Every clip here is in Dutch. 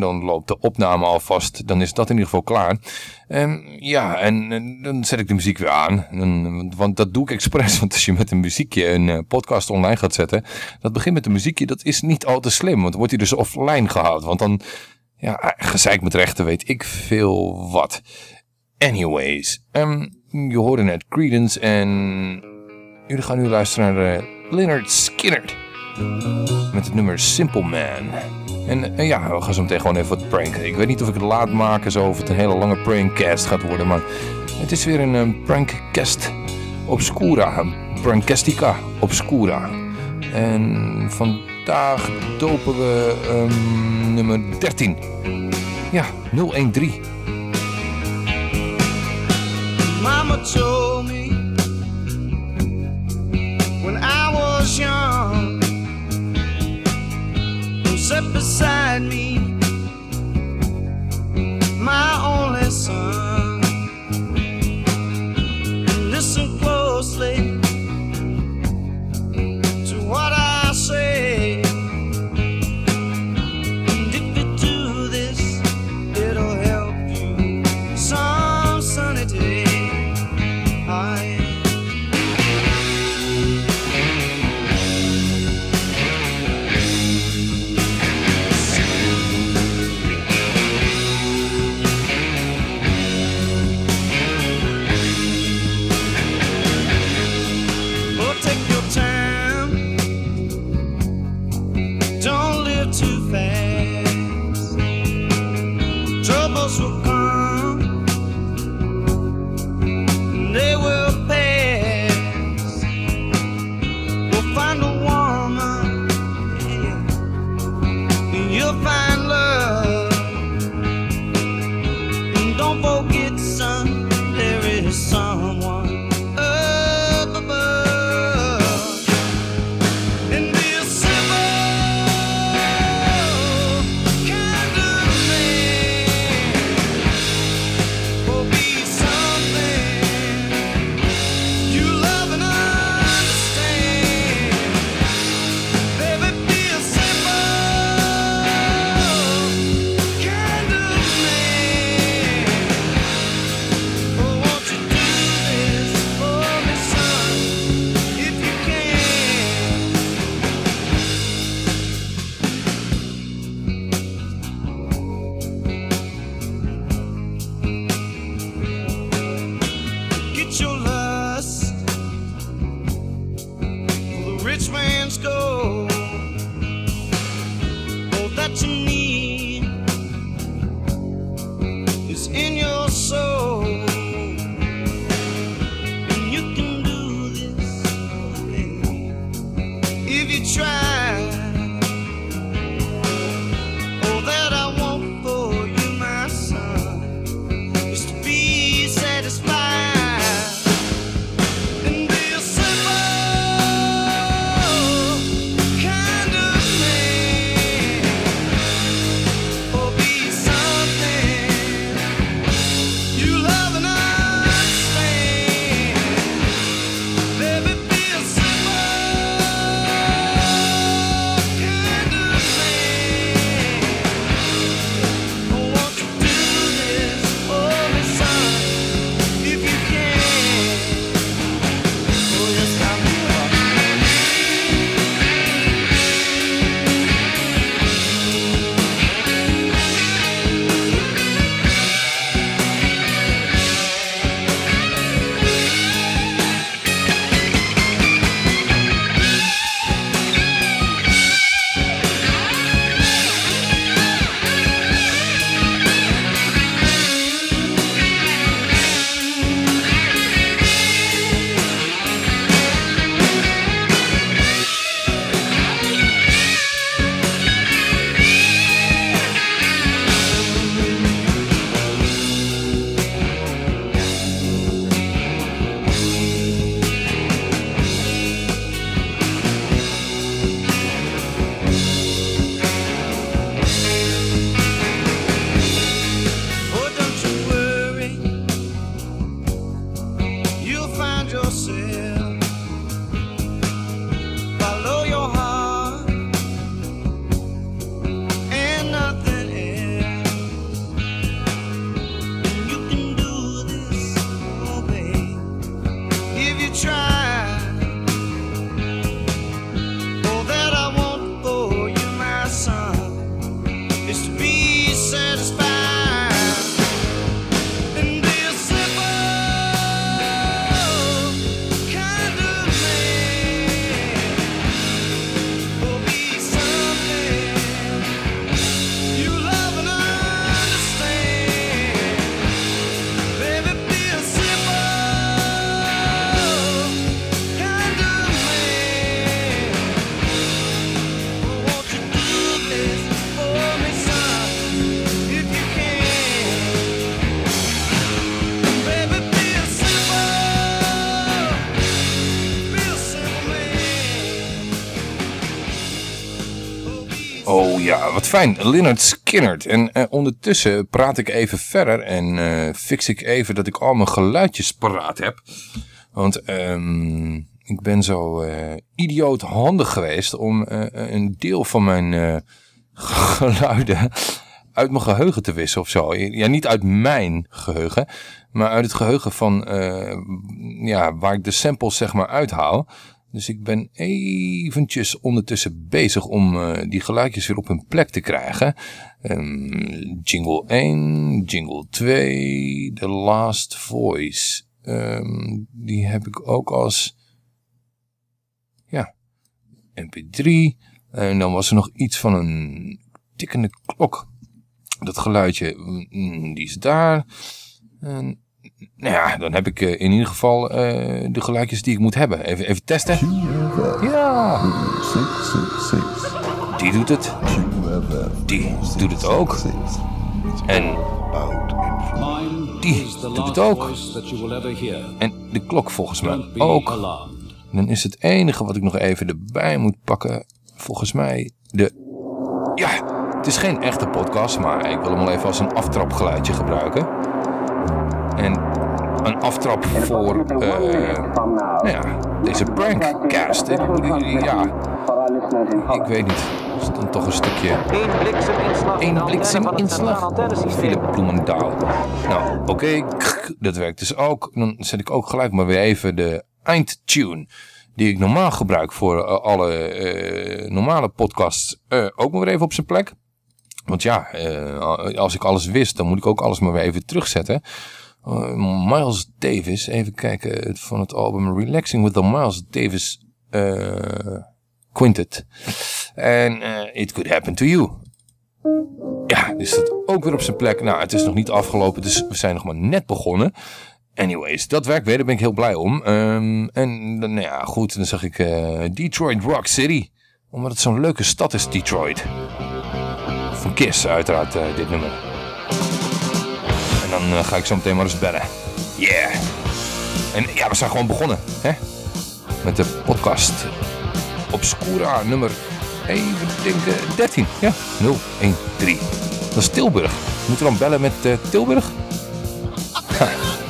Dan loopt de opname alvast. Dan is dat in ieder geval klaar. En ja, en, dan zet ik de muziek weer aan. want dat doe ik expres. Want als je met een muziekje een eh, podcast online gaat zetten. Dat begint met een muziekje. Dat is niet al te slim. Want dan wordt hij dus offline gehaald. Want dan, ja, gezeik met rechten weet ik veel wat. Anyways. Um, je hoorde net Credence en jullie gaan nu luisteren naar uh, Leonard Skinner. Met het nummer Simple Man. En uh, ja, we gaan zo meteen gewoon even wat pranken. Ik weet niet of ik het laat maken zo of het een hele lange prankcast gaat worden. Maar het is weer een um, prankcast obscura. Een prankcastica obscura. En vandaag dopen we um, nummer 13. Ja, 013. Mama told sat beside me, my only son. Fijn. Leonard Skinnert. En uh, ondertussen praat ik even verder en uh, fix ik even dat ik al mijn geluidjes paraat heb. Want um, ik ben zo uh, idioot handig geweest om een deel van mijn geluiden uit mijn geheugen te wissen of zo. Ja, niet uit mijn geheugen, maar uit het geheugen van ja, waar ik de samples zeg maar uithaal. Dus ik ben eventjes ondertussen bezig om uh, die geluidjes weer op hun plek te krijgen. Um, jingle 1, jingle 2, The Last Voice. Um, die heb ik ook als, ja, mp3. En dan was er nog iets van een tikkende klok. Dat geluidje, mm, die is daar. En nou ja, dan heb ik uh, in ieder geval uh, de geluidjes die ik moet hebben. Even, even testen. Ja. Die doet het. Die doet het ook. En die doet het ook. En de klok volgens mij ook. Dan is het enige wat ik nog even erbij moet pakken, volgens mij de... Ja, het is geen echte podcast, maar ik wil hem wel even als een aftrapgeluidje gebruiken. En een aftrap voor uh, nou ja, deze prankcast. Ja, ik weet niet. Is dan toch een stukje... Eén blikseminslag. Eén blikseminslag. Philip Bloemendaal. Nou, oké. Okay. Dat werkt dus ook. Dan zet ik ook gelijk maar weer even de eindtune die ik normaal gebruik voor uh, alle uh, normale podcasts, uh, ook maar weer even op zijn plek. Want ja, als ik alles wist, dan moet ik ook alles maar weer even terugzetten. Uh, Miles Davis, even kijken, van het album Relaxing with the Miles Davis uh, Quintet. En It Could Happen to You. Ja, dus dat ook weer op zijn plek. Nou, het is nog niet afgelopen, dus we zijn nog maar net begonnen. Anyways, dat werkt weer, daar ben ik heel blij om. Um, en nou ja, goed, dan zag ik Detroit Rock City. Omdat het zo'n leuke stad is, Detroit. Van Kiss, uiteraard, dit nummer. En dan uh, ga ik zo meteen maar eens bellen. Yeah. En ja, we zijn gewoon begonnen. Hè? Met de podcast. Obscura nummer, even denken, 13. Ja, 013. Dat is Tilburg. Moeten we dan bellen met uh, Tilburg? je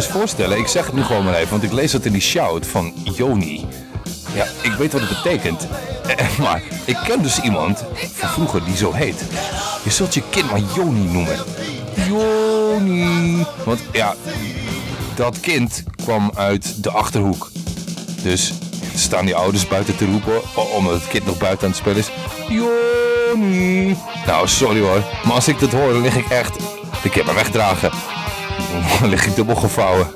dus voorstellen, ik zeg het nu gewoon maar even, want ik lees dat in die shout van Joni. Ja, ik weet wat het betekent. Eh, maar ik ken dus iemand van vroeger die zo heet. Je zult je kind maar Joni noemen. Joni. Want ja, dat kind kwam uit de Achterhoek. Dus staan die ouders buiten te roepen, omdat het kind nog buiten aan het spelen is. Joni. Nou, sorry hoor, maar als ik dat hoor, dan lig ik echt... Ik heb me wegdragen. Dan lig ik dubbel gevouwen.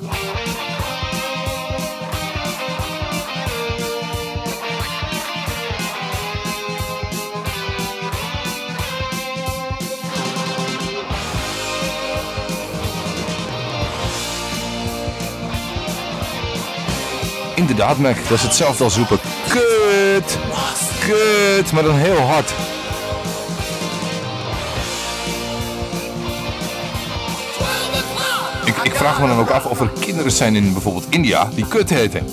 inderdaad, Mac. Dat is hetzelfde als roepen. Kut! Kut! Maar dan heel hard. Vraag me dan ook af of er kinderen zijn in bijvoorbeeld India die kut heten.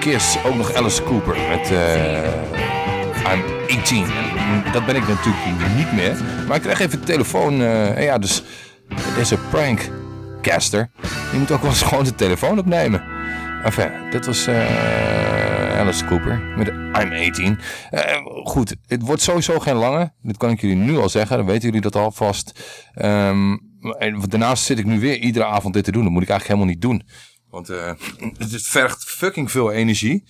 Kiss ook nog Alice Cooper met uh, I'm 18. Dat ben ik natuurlijk niet meer. Maar ik krijg even de telefoon. Uh, ja, dus deze prankcaster, die moet ook wel eens gewoon de telefoon opnemen. Enfin, dit was Alice Cooper met I'm 18. goed, het wordt sowieso geen lange. Dat kan ik jullie nu al zeggen. Dan weten jullie dat alvast. Um, en daarnaast zit ik nu weer iedere avond dit te doen. Dat moet ik eigenlijk helemaal niet doen. Want uh, het vergt fucking veel energie.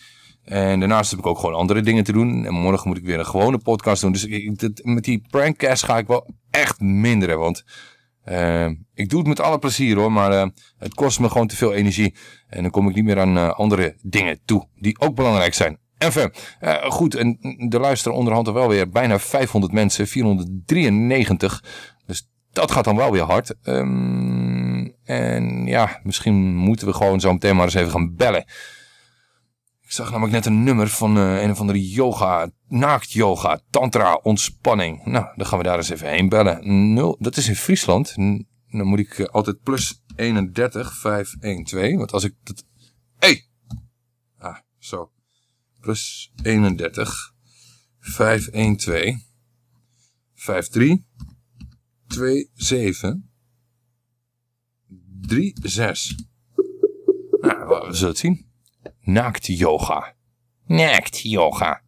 En daarnaast heb ik ook gewoon andere dingen te doen. En morgen moet ik weer een gewone podcast doen. Dus ik, met die prankcast ga ik wel echt minderen. Want uh, ik doe het met alle plezier hoor. Maar uh, het kost me gewoon te veel energie. En dan kom ik niet meer aan andere dingen toe. Die ook belangrijk zijn. Enfin, goed. En er luisteren onderhand er wel weer bijna 500 mensen. 493. Dus dat gaat dan wel weer hard. Um, en ja, misschien moeten we gewoon zo meteen maar eens even gaan bellen. Ik zag namelijk net een nummer van uh, een of andere yoga, naakt yoga, tantra, ontspanning. Nou, dan gaan we daar eens even heen bellen. Nul, dat is in Friesland. dan moet ik uh, altijd plus 31 512. Want als ik dat... Hey! Ah, zo. Plus 31 512 53 27 3, 6. Nou, we zullen het zien. Naakt yoga. Naakt yoga.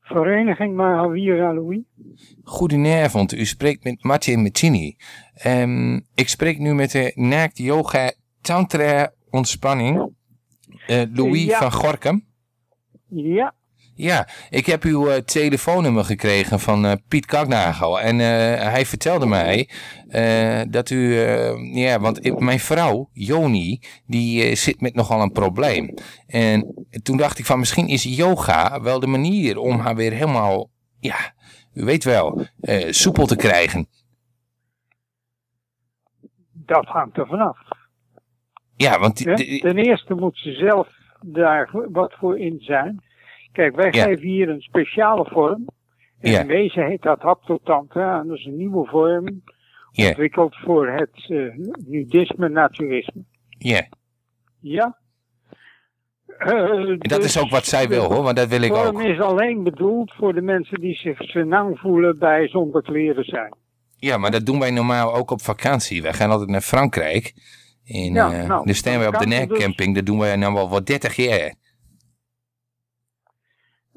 Vereniging Mahavira Louis. Goedenavond, u spreekt met Martin Metini. Ehm, ik spreek nu met de Naakt Yoga Tantra Ontspanning. Uh, Louis Ja. van Gorkum. Ja, Ja, ik heb uw eh, telefoonnummer gekregen van eh, Piet Kaknagel. En eh, hij vertelde mij eh, dat u... eh, ja, want mijn vrouw, Joni, die eh, zit met nogal een probleem. En toen dacht ik van misschien is yoga wel de manier om haar weer helemaal... Ja, u weet wel, eh, soepel te krijgen. dat hangt er vanaf. Ja, want... die- Ten eerste moet ze zelf daar wat voor in zijn. Kijk, wij Ja. geven hier een speciale vorm. Ja. in wezen heet dat haptotantra. En dat is een nieuwe vorm. Ja. Ontwikkeld voor het eh, nudisme, naturisme. ja, Ja. Eh, en dat dus is ook wat zij wil hoor, want dat wil ik De vorm ook. is alleen bedoeld voor de mensen die zich senang voelen bij zonder kleren zijn. Ja, maar dat doen wij normaal ook op vakantie. Wij gaan altijd naar Frankrijk. En Ja, eh nou, staan wij op de dus. nekcamping. Dat doen wij nou wel wat 30 jaar.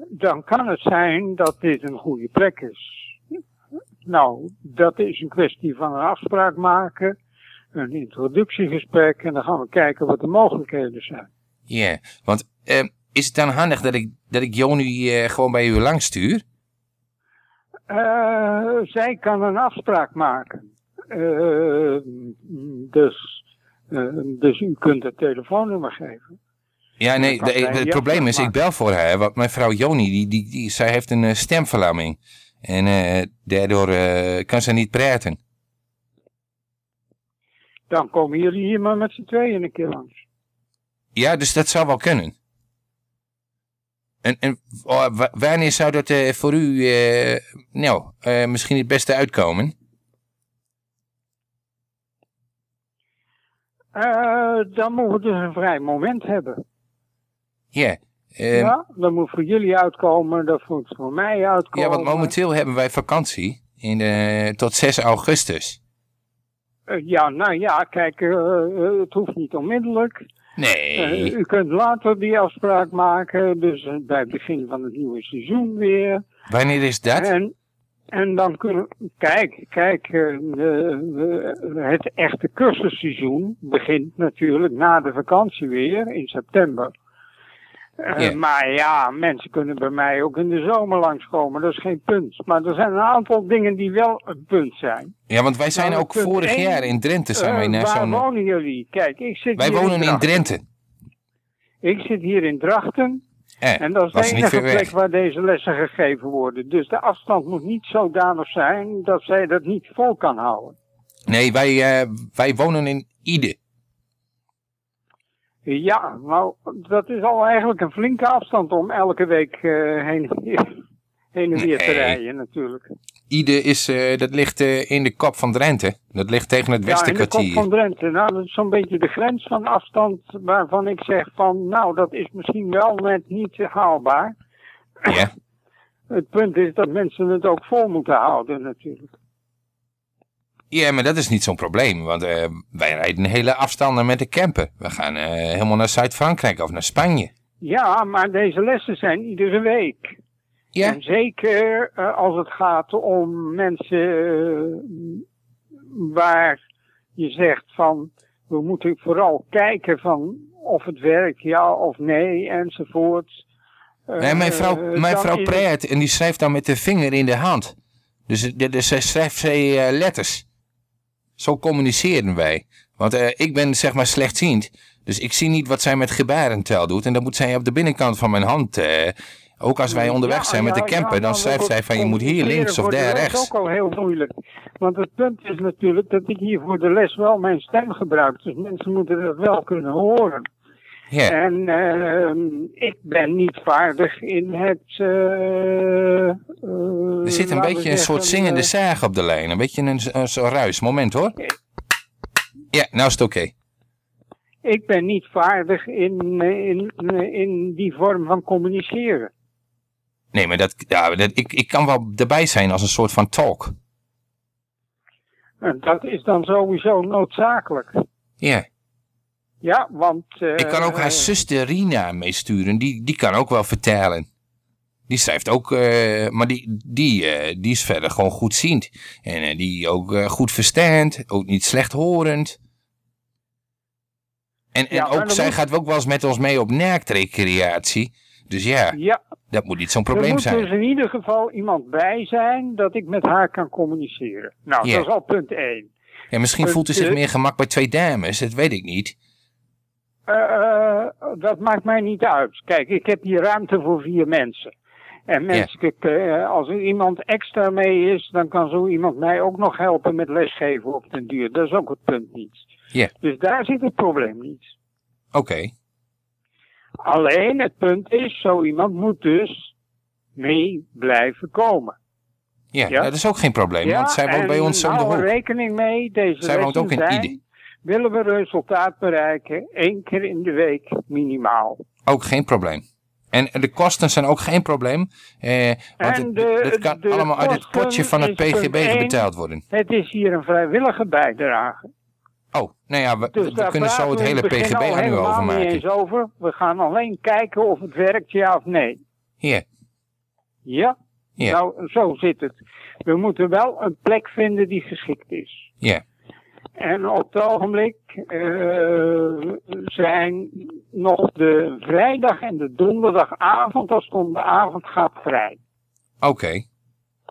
dan kan het zijn dat dit een goede plek is. Nou, dat is een kwestie van een afspraak maken, een introductiegesprek en dan gaan we kijken wat de mogelijkheden zijn. Ja, want eh, is het dan handig dat ik, dat ik Joni eh, gewoon bij u langs stuur? Eh, zij kan een afspraak maken. Dus, dus u kunt het telefoonnummer geven. Ja, nee, de- het probleem is, ik bel voor haar. Want mijn vrouw Joni, die, die, die, zij heeft een eh, stemverlamming. En eh, daardoor eh, kan ze niet praten. Dan komen jullie hier maar met z'n tweeën een keer langs. Ja, dus dat zou wel kunnen. En, en wa- wanneer zou dat eh, voor u eh, nou, eh, misschien het beste uitkomen? Eh, dan moeten we dus een vrij moment hebben. Ja. eh, ja, dat moet voor jullie uitkomen, dat moet voor mij uitkomen. ja, want momenteel hebben wij vakantie in, eh, tot 6 augustus. Eh, ja, nou ja, kijk, het hoeft niet onmiddellijk. Nee. U kunt later die afspraak maken, dus bij het begin van het nieuwe seizoen weer. Wanneer is dat? En, en dan kunnen kijk, kijk, eh, het echte cursusseizoen begint natuurlijk na de vakantie weer in september. Eh. Maar ja, mensen kunnen bij mij ook in de zomer langskomen, dat is geen punt. Maar er zijn een aantal dingen die wel een punt zijn. Ja, want wij zijn Nou, ook vorig jaar in Drenthe zijn wij Eh, naar waar zo'n... wonen jullie? Kijk, ik zit Wij wonen in. Drenthe. Ik zit hier in Drachten. Eh, En dat is de enige plek weg. waar deze lessen gegeven worden. Dus de afstand moet niet zodanig zijn dat zij dat niet vol kan houden. Nee, wij, eh, wij wonen in Ide. Ja, nou, dat is al eigenlijk een flinke afstand om elke week eh, heen, en weer- heen en weer te rijden natuurlijk. Ide is, eh, dat ligt eh, in de kop van Drenthe. Dat ligt tegen het Ja, in de kop Westenkwartier. van Drenthe. Nou, dat is zo'n beetje de grens van afstand waarvan ik zeg van, nou, dat is misschien wel net niet haalbaar. Ja. Het punt is dat mensen het ook vol moeten houden natuurlijk. ja, maar dat is niet zo'n probleem. Want eh, wij rijden hele afstanden met de camper. We gaan helemaal naar Zuid-Frankrijk of naar Spanje. Ja, maar deze lessen zijn iedere week. Ja, En zeker eh, als het gaat om mensen eh, waar je zegt van we moeten vooral kijken van of het werkt ja of nee enzovoort. Nee, mijn vrouw, eh, mijn vrouw is- praat en die schrijft dan met de vinger in de hand. Dus, dus zij schrijft zij letters. Zo communiceren wij. Want ik ben zeg maar slechtziend. Dus ik zie niet wat zij met gebarentaal doet. En dat moet zij op de binnenkant van mijn hand. Ook als wij onderweg zijn met de camper, dan schrijft zij van je moet hier links of daar rechts. ook al heel moeilijk. Want het punt is natuurlijk dat ik hier voor de les wel mijn stem gebruik. Dus mensen moeten dat wel kunnen horen. Ja. En ehm, ik ben niet vaardig in het. eh, eh, Er zit een beetje een soort zingende zaag op de lijn. Een beetje een, een ruis. Moment hoor. Ja, nou is het oké. ik ben niet vaardig in, eh, in, eh, in die vorm van communiceren. Nee, maar dat, ja, dat, ik, ik kan wel erbij zijn als een soort van talk. En dat is dan sowieso noodzakelijk. Ja. Ja, want. eh, Ik kan ook haar zuster Rina meesturen. Die, die kan ook wel vertalen. Die schrijft ook, uh, maar die, die, uh, die is verder gewoon goedziend. En die ook goed verstand, ook niet slechthorend. En, en ook, zij moet... gaat ook wel eens met ons mee op nerkrecreatie. Dus ja, ja, dat moet niet zo'n probleem zijn. Er moet dus in ieder geval iemand bij zijn dat ik met haar kan communiceren. Nou, dat is al punt 1. Ja, misschien Punt voelt u zich meer gemak bij twee dames, dat weet ik niet. Eh, dat maakt mij niet uit. Kijk, ik heb hier ruimte voor vier mensen. En mensen, eh, als er iemand extra mee is, dan kan zo iemand mij ook nog helpen met lesgeven op den duur. Dat is ook het punt niet. Ja. Dus daar zit het probleem niet. Oké, Alleen het punt is, zo iemand moet dus mee blijven komen. ja, Ja. dat is ook geen probleem, want zij woont bij ons om de er hoek. rekening mee, deze Zij woont ook in Ide. willen we resultaat bereiken, één keer in de week minimaal. Ook geen probleem. En de kosten zijn ook geen probleem, eh, want het, de- het kan allemaal uit het potje van het PGB betaald worden. Het is hier een vrijwillige bijdrage. Oh, nou ja, we, Dus we kunnen zo het hele PGB al aan u helemaal niet eens over. We gaan alleen kijken of het werkt, ja of nee. Hier, Ja? Ja. Nou, zo zit het. We moeten wel een plek vinden die geschikt is. ja, En op het ogenblik eh, zijn nog de vrijdag en de donderdagavond, als het om de avond gaat, vrij. oké.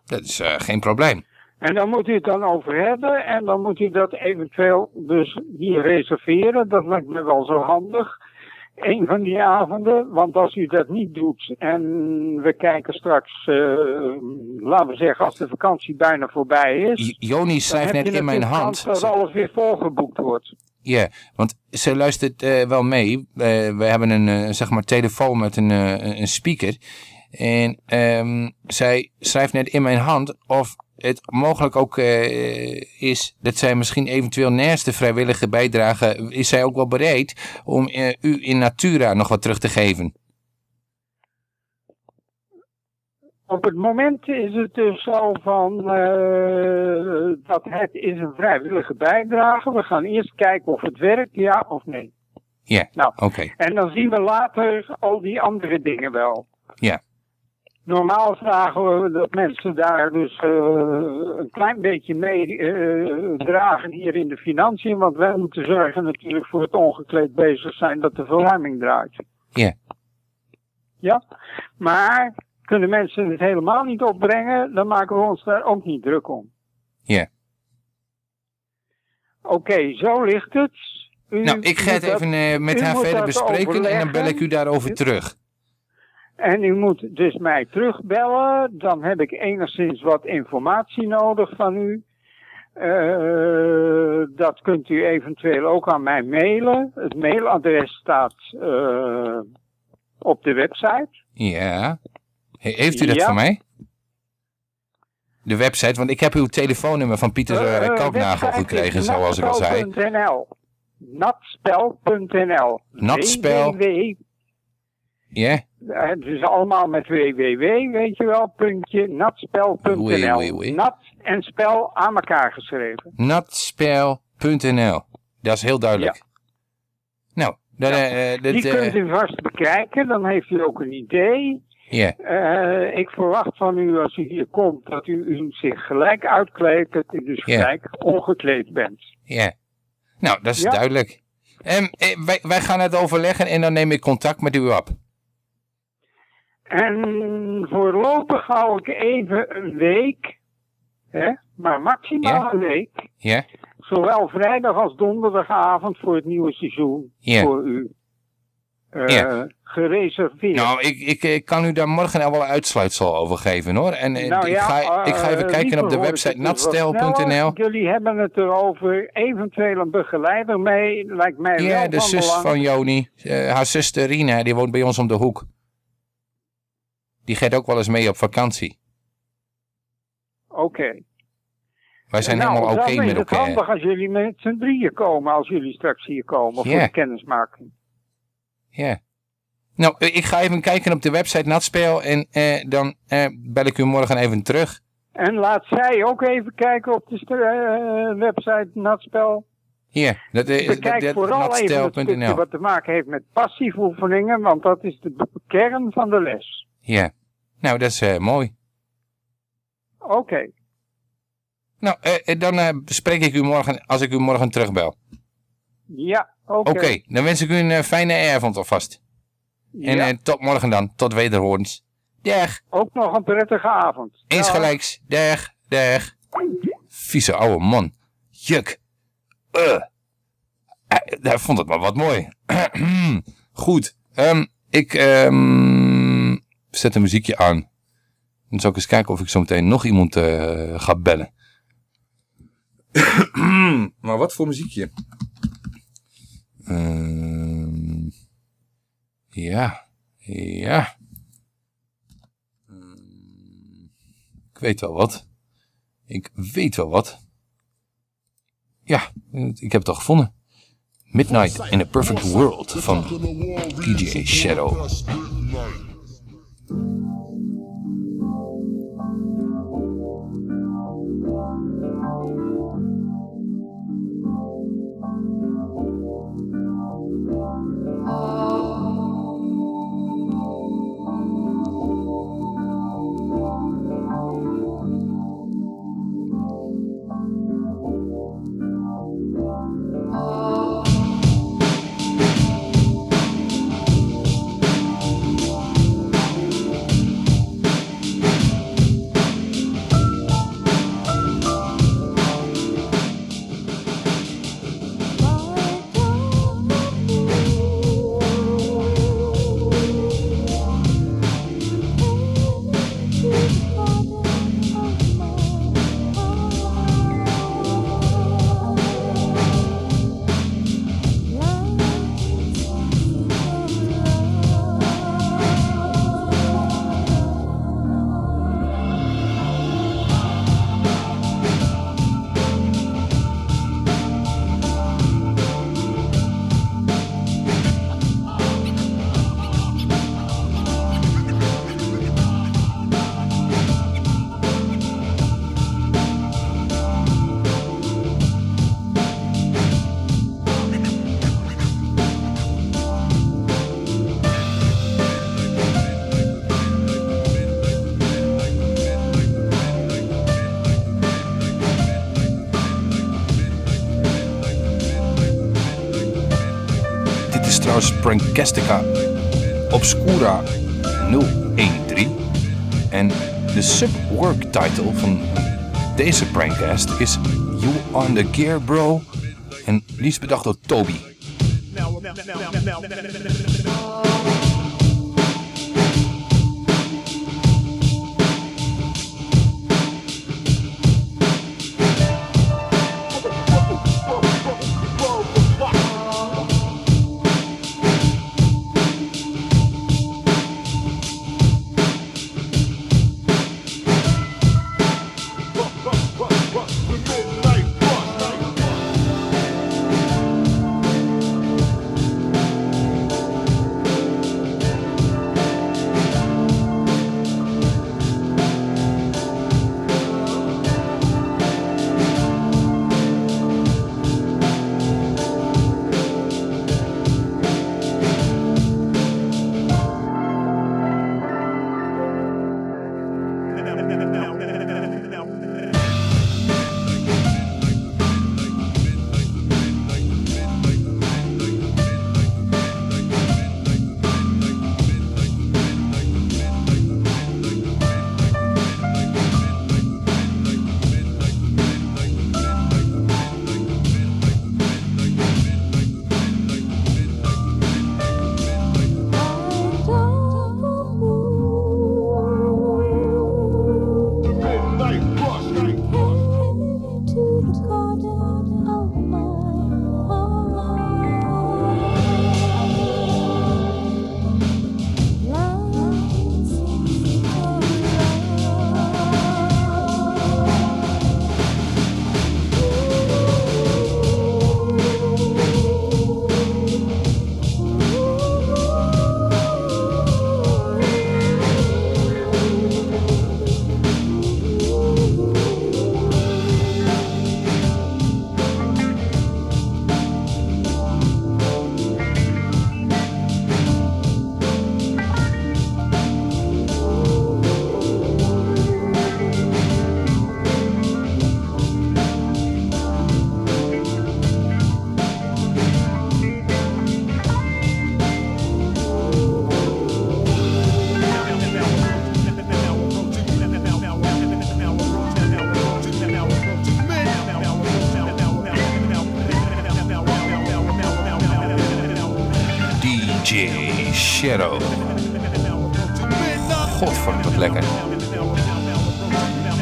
Dat is eh, geen probleem. En dan moet u het dan over hebben en dan moet u dat eventueel dus hier reserveren. Dat lijkt me wel zo handig. Een van die avonden, want als u dat niet doet en we kijken straks, eh, laten we zeggen, als de vakantie bijna voorbij is. Joni schrijft net in mijn hand. dat alles weer volgeboekt wordt. Ja, want ze luistert eh, wel mee. We hebben een eh, zeg maar telefoon met een, een speaker. En ehm, zij schrijft net in mijn hand of het mogelijk ook eh, is dat zij misschien eventueel naast de vrijwillige bijdrage, is zij ook wel bereid om eh, u in Natura nog wat terug te geven. Op het moment is het dus zo van eh, dat het is een vrijwillige bijdrage. We gaan eerst kijken of het werkt, ja of nee. Ja, Nou, oké. En dan zien we later al die andere dingen wel. Ja. Normaal vragen we dat mensen daar dus eh, een klein beetje mee eh, dragen hier in de financiën. Want wij moeten zorgen natuurlijk voor het ongekleed bezig zijn dat de verwarming draait. Ja. Ja, maar kunnen mensen het helemaal niet opbrengen, dan maken we ons daar ook niet druk om. Ja. Oké, zo ligt het. U Nou, ik ga het even eh, met haar verder bespreken en dan bel ik u daarover terug. En u moet dus mij terugbellen. Dan heb ik enigszins wat informatie nodig van u. Eh, dat kunt u eventueel ook aan mij mailen. Het mailadres staat eh, op de website. Ja. He- heeft u dat Ja. voor mij? De website, want ik heb uw telefoonnummer van Pieter Eh, Kalknagel gekregen, zoals ik al zei. natspel.nl. Natspel.nl. Natspel. Ja? Eh, Het is allemaal met www, weet je wel, puntje, natspel.nl. Nat en spel aan elkaar geschreven. Natspel.nl. Dat is heel duidelijk. Nou, dan, eh, eh, dat, Die eh, kunt u vast bekijken, dan heeft u ook een idee. ja. Eh, ik verwacht van u als u hier komt dat u, u zich gelijk uitkleedt, dat u dus Ja. gelijk ongekleed bent. Ja. Nou, dat is Ja. duidelijk. Eh, wij, wij gaan het overleggen en dan neem ik contact met u op. En voorlopig hou ik even een week, hè, maar maximaal Ja. een week, Ja? zowel vrijdag als donderdagavond voor het nieuwe seizoen Ja. voor u eh, Ja. gereserveerd. Nou, ik, ik, ik kan u daar morgen al wel een uitsluitsel over geven hoor. En eh, Nou ik, ja, ga, ik ga even eh, kijken op de website natstel.nl. Jullie hebben het erover, eventueel een begeleider mee, lijkt mij Ja, wel de van zus belang. van Joni. haar zuster Rina, die woont bij ons om de hoek. Die gaat ook wel eens mee op vakantie. Oké. Wij zijn nou, helemaal oké is met het elkaar. handig als jullie met z'n drieën komen, als jullie straks hier komen voor Ja. kennismaking. Ja. Nou, eh, ik ga even kijken op de website Natspel en eh, dan eh, bel ik u morgen even terug. En laat zij ook even kijken op de eh, website Natspel. Hier, dat is Bekijk dat, vooral even het wat te maken heeft met passieve oefeningen, want dat is de kern van de les. Ja. Nou, dat is uh, mooi. Oké. Nou, uh, dan uh, spreek ik u morgen als ik u morgen terugbel. Ja, oké. Oké, dan wens ik u een fijne avond alvast. Ja. En tot morgen dan, tot wederhoorns. Dag. Ook nog een prettige avond. Eens gelijks. Dag, dag. Vieze oude man. Juk. Uh. Hij vond het maar wat mooi. Goed. Um, ik um, zet een muziekje aan. Dan zal ik eens kijken of ik zo meteen nog iemand uh, ga bellen. maar wat voor muziekje? Uh, ja. Ja. Ik weet wel wat. Ik weet wel wat. Ja, ik heb het al gevonden. Midnight in a Perfect World van DJ Shadow. Oh. Prankastica Obscura 013. En de subwork title van deze prankcast is You on the Gear Bro. En liefst bedacht door Toby. Shadow. Godverdomme, wat lekker.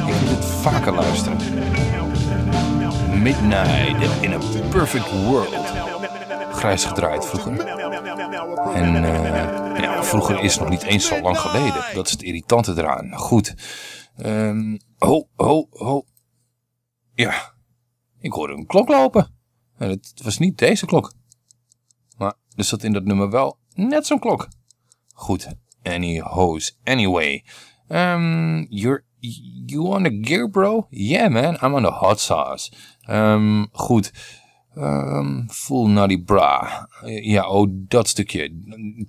Ik moet dit vaker luisteren. Midnight in a Perfect World. Grijs gedraaid vroeger. En uh, ja, vroeger is nog niet eens zo lang geleden. Dat is het irritante eraan. Goed. Um, ho, ho, ho. Ja. Ik hoorde een klok lopen. En het was niet deze klok. Maar er zat in dat nummer wel net zo'n klok. Goed. Any hose. Anyway. Um, you're, you on the gear, bro? Yeah, man. I'm on the hot sauce. Um, goed. Um, full Nutty Bra. Ja, oh, dat stukje.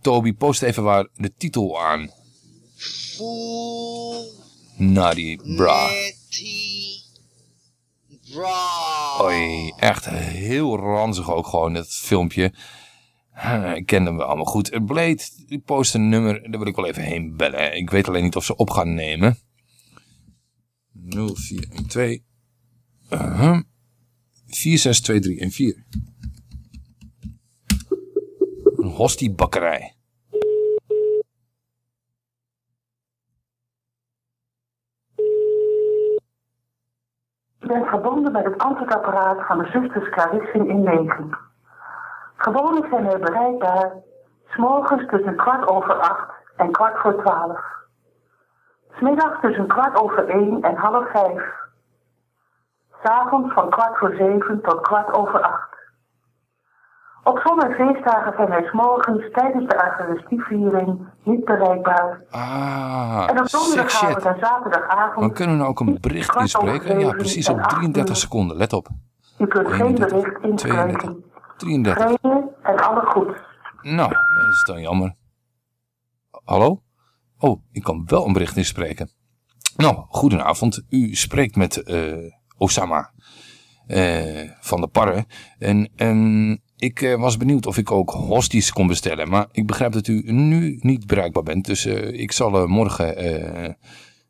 Toby, post even waar de titel aan. Full Nutty Bra. Bra. Oei, echt heel ranzig ook gewoon, dat filmpje. Ik ken hem wel allemaal goed. Blade, die post een nummer, daar wil ik wel even heen bellen. Ik weet alleen niet of ze op gaan nemen. 0412 uh -huh. 462314. Een hostiebakkerij. U bent verbonden met het antwoordapparaat van de zusters Clarissing in Negen. Gewoonlijk zijn we bereikbaar s'morgens tussen kwart over acht en kwart voor twaalf. Smiddags tussen kwart over één en half vijf. S'avonds van kwart voor zeven tot kwart over acht. Op zon- en feestdagen zijn wij morgens tijdens de Eucharistieviering niet bereikbaar. Ah, en op donderdagavond en zaterdagavond... Dan kunnen we nou ook een bericht inspreken. Ja, precies op 33 seconden. Let op. U kunt 31, geen bericht inspreken. 33. Vrede en alle goed. Nou, dat is dan jammer. Hallo? Oh, ik kan wel een bericht inspreken. Nou, goedenavond. U spreekt met uh, Osama uh, van de Parre. En, en ik uh, was benieuwd of ik ook hosties kon bestellen. Maar ik begrijp dat u nu niet bereikbaar bent. Dus ik zal morgen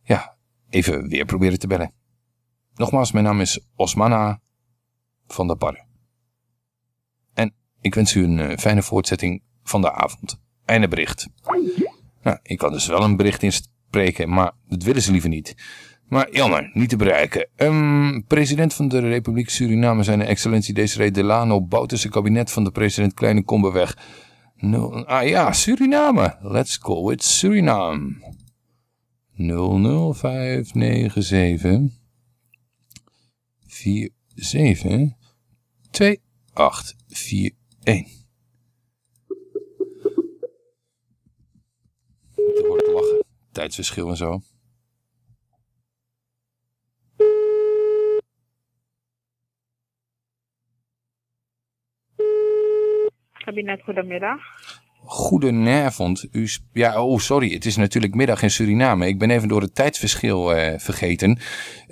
ja, even weer proberen te bellen. Nogmaals, mijn naam is Osmana van de Parre. Ik wens u een fijne voortzetting van de avond. Einde bericht. Nou, ik kan dus wel een bericht inspreken, maar dat willen ze liever niet. Maar jammer, niet te bereiken. Um, president van de Republiek Suriname, zijn excellentie Desiree Delano, bouwt dus kabinet van de president Kleine Komberweg. No, ah ja, Suriname. Let's go with Suriname. 00597 47 2841. Er wordt lachen. Tijdsverschil en zo. Kabinet, goedemiddag. Goedenavond. U, ja, oh sorry, het is natuurlijk middag in Suriname. Ik ben even door het tijdsverschil uh, vergeten.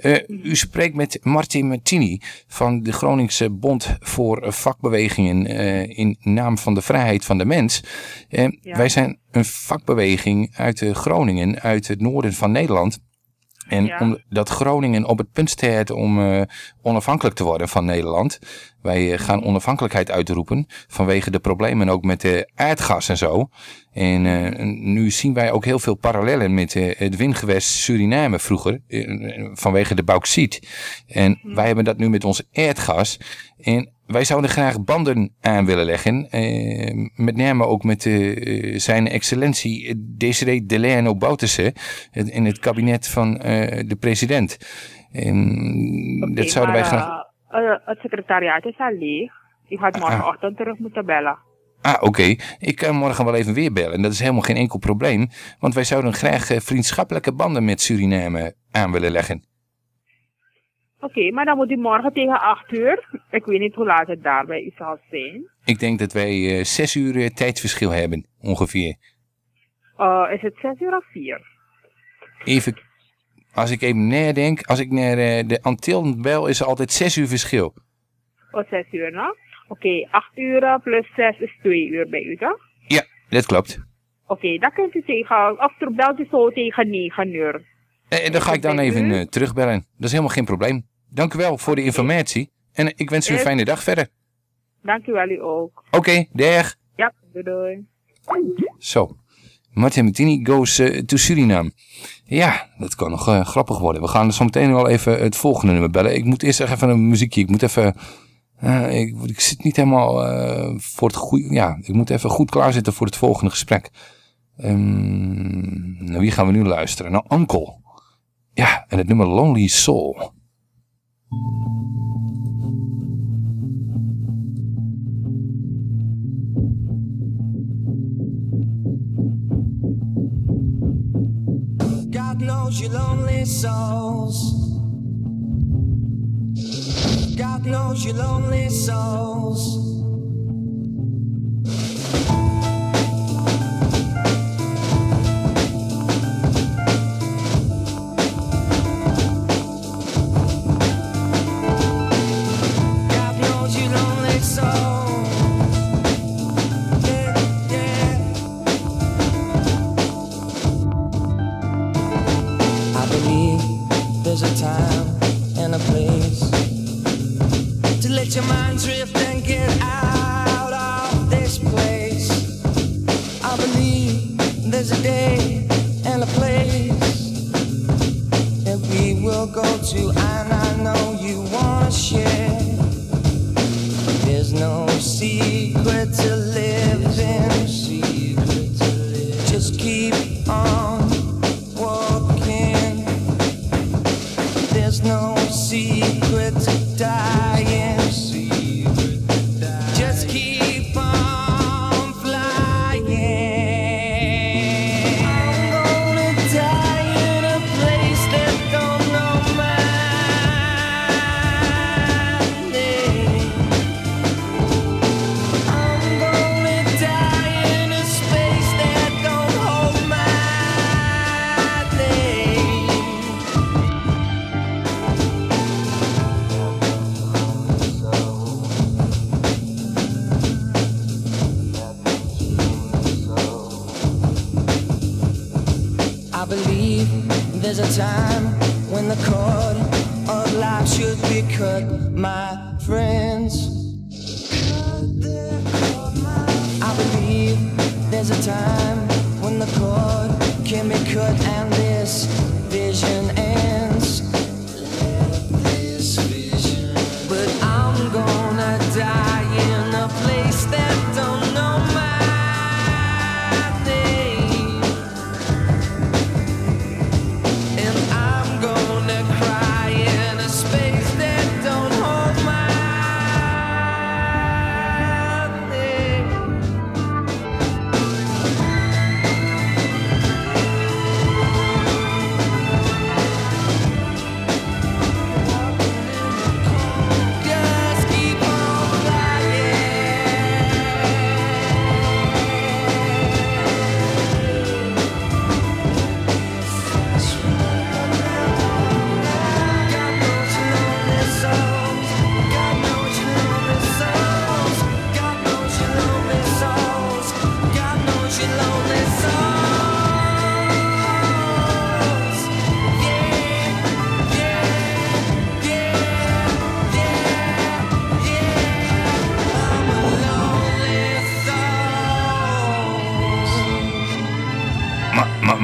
Uh, u spreekt met Martin Martini van de Groningse Bond voor Vakbewegingen uh, in naam van de vrijheid van de mens. Ja. Wij zijn een vakbeweging uit Groningen, uit het noorden van Nederland. En ja. omdat Groningen op het punt staat om uh, onafhankelijk te worden van Nederland. Wij uh, gaan onafhankelijkheid uitroepen vanwege de problemen ook met de aardgas en zo. En uh, nu zien wij ook heel veel parallellen met het windgewest Suriname vroeger, vanwege de bauxiet. En hm. wij hebben dat nu met ons aardgas. En wij zouden graag banden aan willen leggen. Eh, met name ook met uh, zijn excellentie Desiree Delano Bouterse in het kabinet van uh, de president. okay, dat zouden wij graag... het secretariaat is al leeg. U gaat morgenochtend ah. terug moeten bellen. Ah, oké. Okay. Ik kan morgen wel even weer bellen. Dat is helemaal geen enkel probleem. Want wij zouden graag vriendschappelijke banden met Suriname aan willen leggen. Oké, okay, maar dan moet u morgen tegen 8 uur. Ik weet niet hoe laat het daar bij u zal zijn. Ik denk dat wij uh, 6 uur uh, tijdsverschil hebben, ongeveer. Uh, is het 6 uur of 4? Even, als ik even nadenk, als ik naar de Antillen bel, is er altijd 6 uur verschil. Oh, 6 uur, nou? Oké, okay, 8 uur plus 6 is 2 uur bij u, toch? Ja, dat klopt. Oké, okay, dan kunt u tegen, of belt u zo tegen 9 uur. En dan ga ik dan even terugbellen. Dat is helemaal geen probleem. Dank u wel voor de informatie. En ik wens u een fijne dag verder. Dank u wel, u ook. Oké, okay, dag. Ja, doei doei. Zo. Martin Martini goes to Suriname. Ja, dat kan nog grappig worden. We gaan zo meteen wel even het volgende nummer bellen. Ik moet eerst even een muziekje. Ik moet even... ik, ik, zit niet helemaal voor het goede... Ja, ik moet even goed klaarzitten voor het volgende gesprek. Um, naar wie gaan we nu luisteren? Naar Uncle. Ja, en het nummer Lonely Soul. God knows your lonely souls. God knows your lonely souls. Time when the cord of life should be cut,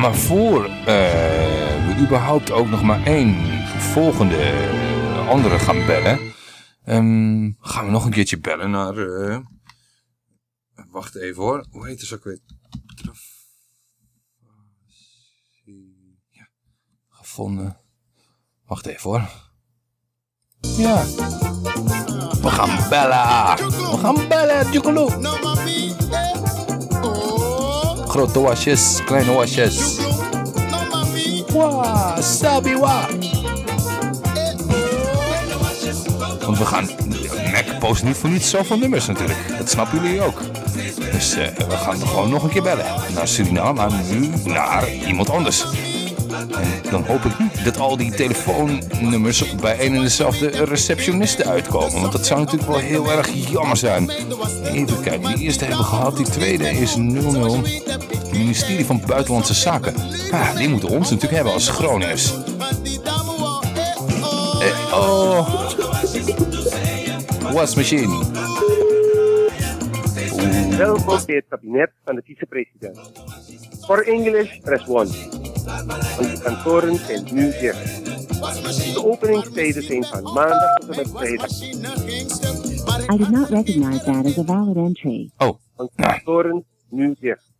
Maar, voor eh, we überhaupt ook nog maar één volgende eh, andere gaan bellen, ehm, gaan we nog een keertje bellen naar. eh, wacht even hoor, hoe heet het ook weer? Ja, gevonden. Wacht even hoor. Ja. We gaan bellen. We gaan bellen, Tjukulu. Grote wasjes, kleine wasjes. Wa, sabi wa. Want we gaan... Mac post niet voor niets zoveel nummers natuurlijk. Dat snappen jullie ook. Dus eh, we gaan gewoon nog een keer bellen. Naar Suriname, nu naar iemand anders. En dan hoop ik dat al die telefoonnummers bij een en dezelfde receptioniste uitkomen. Want dat zou natuurlijk wel heel erg jammer zijn. Even kijken, die eerste hebben we gehad. Die tweede is 00. Ministerie van Buitenlandse Zaken. Ah, die moeten ons natuurlijk hebben als Groningers. Eh, oh. Wasmachine. Welkom bij het kabinet van de vicepresident. For English, press 1. Onze kantoren zijn nu dicht. De openingstijden zijn van maandag tot en met vrijdag. I did not recognize that as a valid entry. Oh, Onze kantoren nu dicht.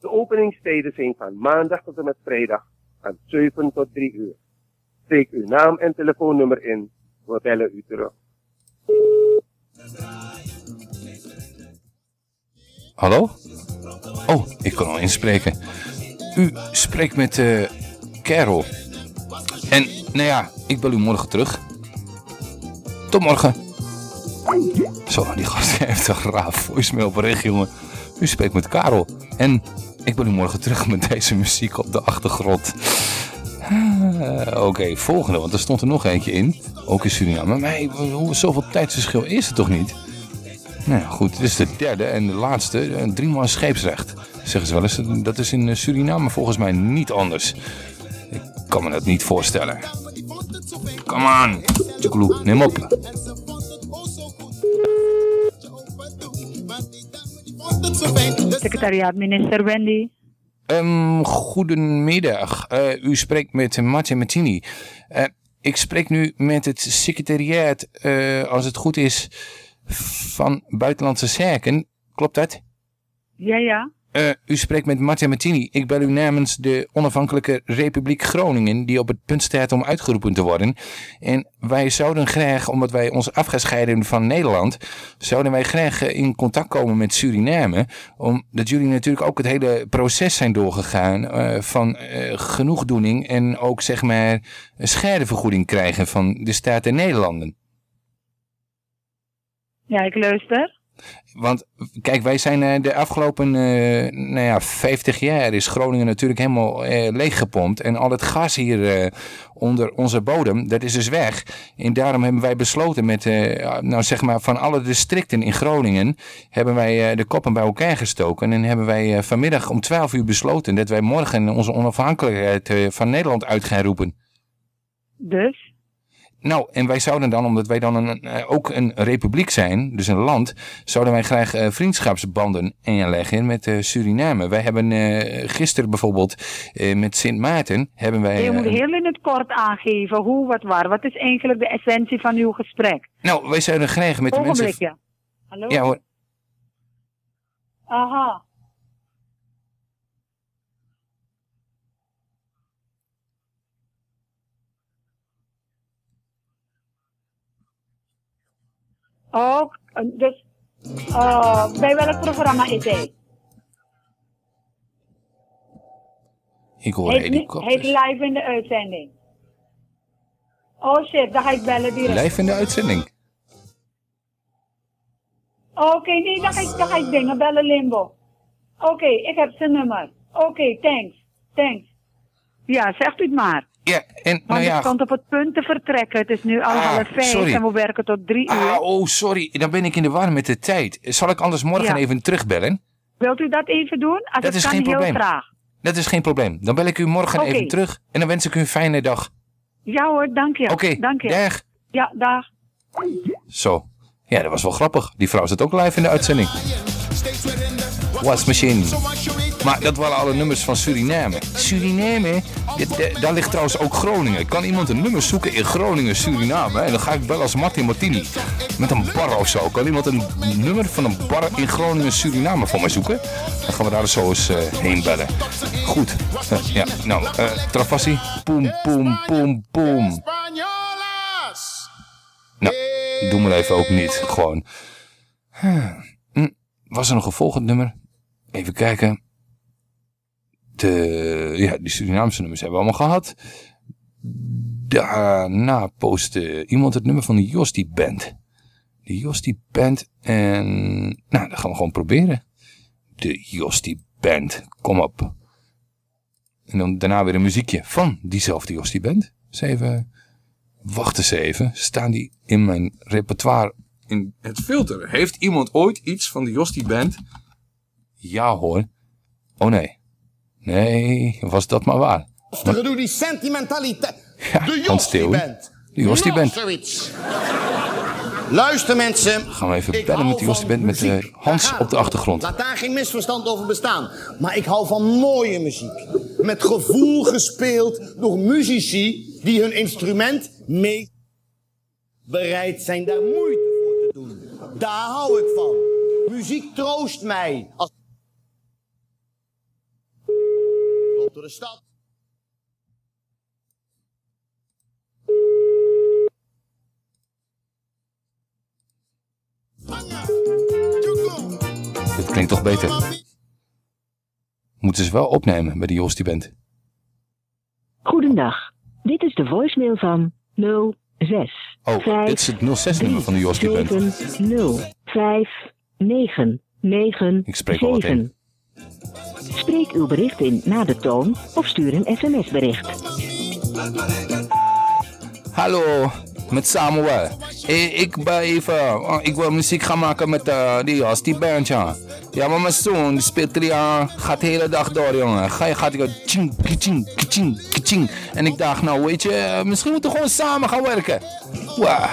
De openingstijden zijn van maandag tot en met vrijdag van 7 tot 3 uur. Steek uw naam en telefoonnummer in. We bellen u terug. hallo? Oh, ik kan al inspreken. U spreekt met eh Carol. En, nou ja, ik bel u morgen terug. Tot morgen. Zo, die gast heeft een raar voicemail bericht, jongen. U spreekt met Karel. En ik bel u morgen terug met deze muziek op de achtergrond. Ah, Oké, volgende, want er stond er nog eentje in. Ook in Suriname. Maar hey, zoveel tijdsverschil is het toch niet? Nou ja, goed, dit is de derde en de laatste. eh, Driemaal scheepsrecht. Zeggen ze wel eens. Dat is in eh, Suriname volgens mij niet anders. Ik kan me dat niet voorstellen. Come on. Tjoekeloe, neem op. Secretariaat minister Wendy. Um, goedemiddag. Eh, u spreekt met Martin Martini. Ik spreek nu met het secretariaat, als het goed is, van Buitenlandse Zaken. Klopt dat? Ja, ja. Eh, u spreekt met Martin Martini. Ik bel u namens de onafhankelijke Republiek Groningen, die op het punt staat om uitgeroepen te worden. En wij zouden graag, omdat wij ons afgescheiden van Nederland, zouden wij graag eh, in contact komen met Suriname. Omdat jullie natuurlijk ook het hele proces zijn doorgegaan eh, van genoegdoening en ook zeg maar schadevergoeding krijgen van de staat der Nederlanden. Ja, ik luister. Want kijk, wij zijn eh, de afgelopen eh, nou ja, 50 jaar is Groningen natuurlijk helemaal eh, leeggepompt. En al het gas hier onder onze bodem, dat is dus weg. En daarom hebben wij besloten met, nou zeg maar, van alle districten in Groningen, hebben wij de koppen bij elkaar gestoken. En hebben wij vanmiddag om 12 uur besloten dat wij morgen onze onafhankelijkheid van Nederland uit gaan roepen. Dus? Nou, en wij zouden dan, omdat wij dan een, eh, ook een republiek zijn, dus een land, zouden wij graag eh, vriendschapsbanden inleggen met eh, Suriname. Wij hebben gisteren bijvoorbeeld met Sint Maarten, hebben wij... je moet heel in het kort aangeven hoe, wat, waar. Wat is eigenlijk de essentie van uw gesprek? nou, wij zouden graag met de mensen... Ogenblikje. Hallo? Ja hoor, Aha. Ook, eh, dus, eh, bij welk programma is hij? ik hoor Heet, helikopters. heet live in de uitzending. Oh shit, dan ga ik bellen direct. Live in de uitzending. Oké, nee, dan ga, ik, dan ga ik dingen bellen, Limbo. Oké, ik heb zijn nummer. Oké, thanks. Thanks. Ja, zegt u het maar. Ja, en Want nou ik ja... stond op het punt te vertrekken. Het is nu al Ah, half vijf sorry. en we werken tot drie uur. Ah, oh, sorry, dan ben ik in de war met de tijd. Zal ik anders morgen Ja. even terugbellen? Wilt u dat even doen? Als Dat het is kan, geen heel probleem. graag. Dat is geen probleem. Dan bel ik u morgen even terug en dan wens ik u een fijne dag. Ja hoor, dank je. Oké, dank je. dag. Ja, dag. Zo. Ja, dat was wel grappig. Die vrouw zit ook live in de uitzending. Wasmachine. Maar dat waren alle nummers van Suriname. Suriname? dit- daar ligt trouwens ook Groningen. Kan iemand een nummer zoeken in Groningen, Suriname? En dan ga ik bellen als Martin Martini. Met een bar of zo. Kan iemand een nummer van een bar in Groningen, Suriname voor mij zoeken? Dan gaan we daar zo eens eh, heen bellen. Goed. Eh, ja, nou, eh Travassi. Poem, poem, poem, poem. Nou, doe maar even ook niet. Gewoon. Was er nog een volgend nummer? Even kijken. De, ja, die Surinaamse nummers hebben we allemaal gehad. Daarna postte iemand het nummer van de Josti Band. De Josti Band. En nou, dat gaan we gewoon proberen. De Josti Band. Kom op. En dan daarna weer een muziekje van diezelfde Josti Band. Even... Wacht eens even. Staan die in mijn repertoire in het filter? Heeft iemand ooit iets van de Josti Band? Ja hoor. Oh nee. Nee, was dat maar waar. Doe die sentimentaliteit. Ja, de. Jostie Band. De Jostie Band. zoiets. Luister mensen. Gaan we even bellen met die Jostie Band met uh, Hans op de achtergrond. Laat daar geen misverstand over bestaan. Maar ik hou van mooie muziek. Met gevoel gespeeld door muzici die hun instrument mee bereid zijn daar moeite doen. Daar hou ik van. Muziek troost mij. Als... Loop door de stad. Dit klinkt toch beter. Moeten ze wel opnemen bij die Jos die bent. Goedendag. Dit is de voicemail van 06. Oh, 5, dit is het 06 nummer van de Jos die bent. 0 5 9 9 Ik spreek al wat in. Spreek uw bericht in na de toon of stuur een sms-bericht. Hallo, met Samuel. Ik ben even, oh, ik wil muziek gaan maken met uh, die die band, ja. Ja, maar mijn zoon die speelt gaat de hele dag door, jongen. Ga je, gaat hij ching, ching, ching, ching. En ik dacht, nou weet je, misschien moeten we gewoon samen gaan werken. Wow.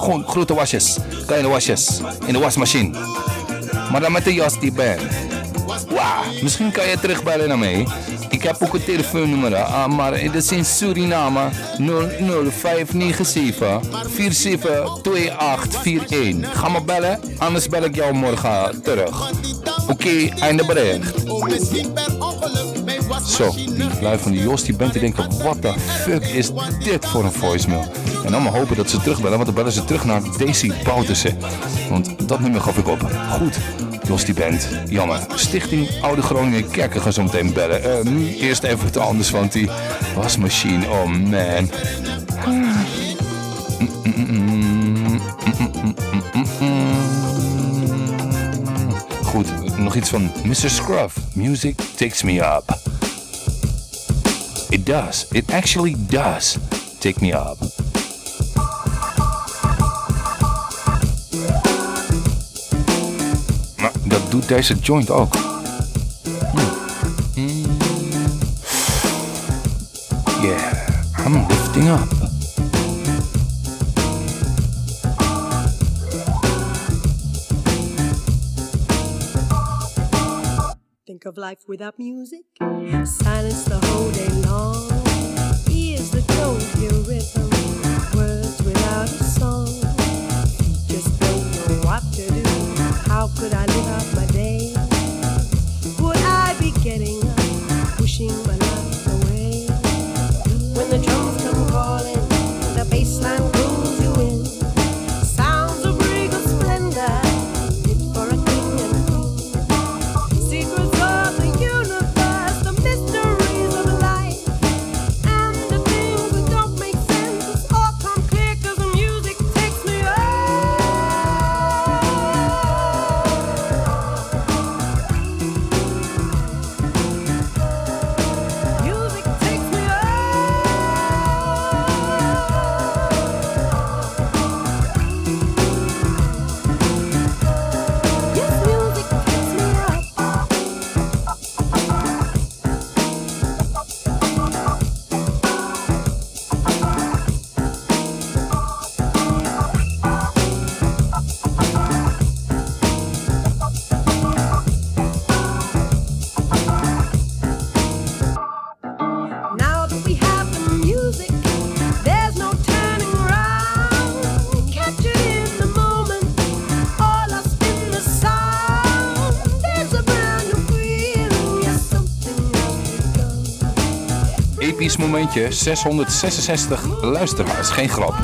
Gewoon grote wasjes, kleine wasjes, in de wasmachine. Maar dan met de Jos, die band. Wauw, misschien kan je terugbellen naar mij. Ik heb ook een telefoonnummer, uh, maar het is in Suriname 00597 472841. Ga maar bellen, anders bel ik jou morgen terug. Oké, okay, einde bericht. Zo, die lui van die Jos die bent te denken, what the fuck is dit voor een voicemail? En dan maar hopen dat ze terugbellen, want dan bellen ze terug naar Daisy Boutersen. Want dat nummer gaf ik op. Goed, Jos die band, jammer. Stichting Oude Groningen Kerken gaan zo meteen bellen. Nu eerst even wat anders, want die wasmachine, oh man. Goed, nog iets van Mr. Scruff. Music takes me up. It does. It actually does take me up. Doet deze joint ook. Hmm. Hmm. Yeah, I'm lifting up. Think of life without music, silence the whole day long. Ears that don't hear rhythm, words without a song. How could I live out my day? Would I be getting up, pushing my momentje, 666 luisteraars, geen grap.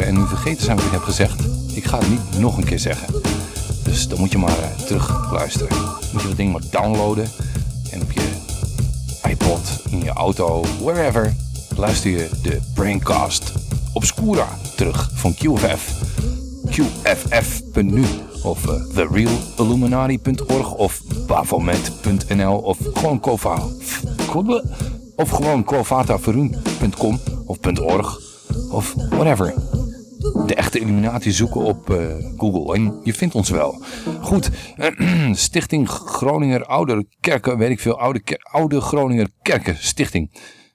En nu vergeten zijn wat ik heb gezegd, ik ga het niet nog een keer zeggen. Dus dan moet je maar uh, terug luisteren. Moet je dat ding maar downloaden en op je iPod, in je auto, wherever, luister je de Braincast Obscura terug van QFF. QFF.nu of uh, of bavomet.nl of gewoon Kova of gewoon kovataverun.com of .org of whatever. De echte Illuminati zoeken op uh, Google en je vindt ons wel. Goed, Stichting Groninger Oude Kerken, weet ik veel, Oude, Oude Groninger Kerken Stichting.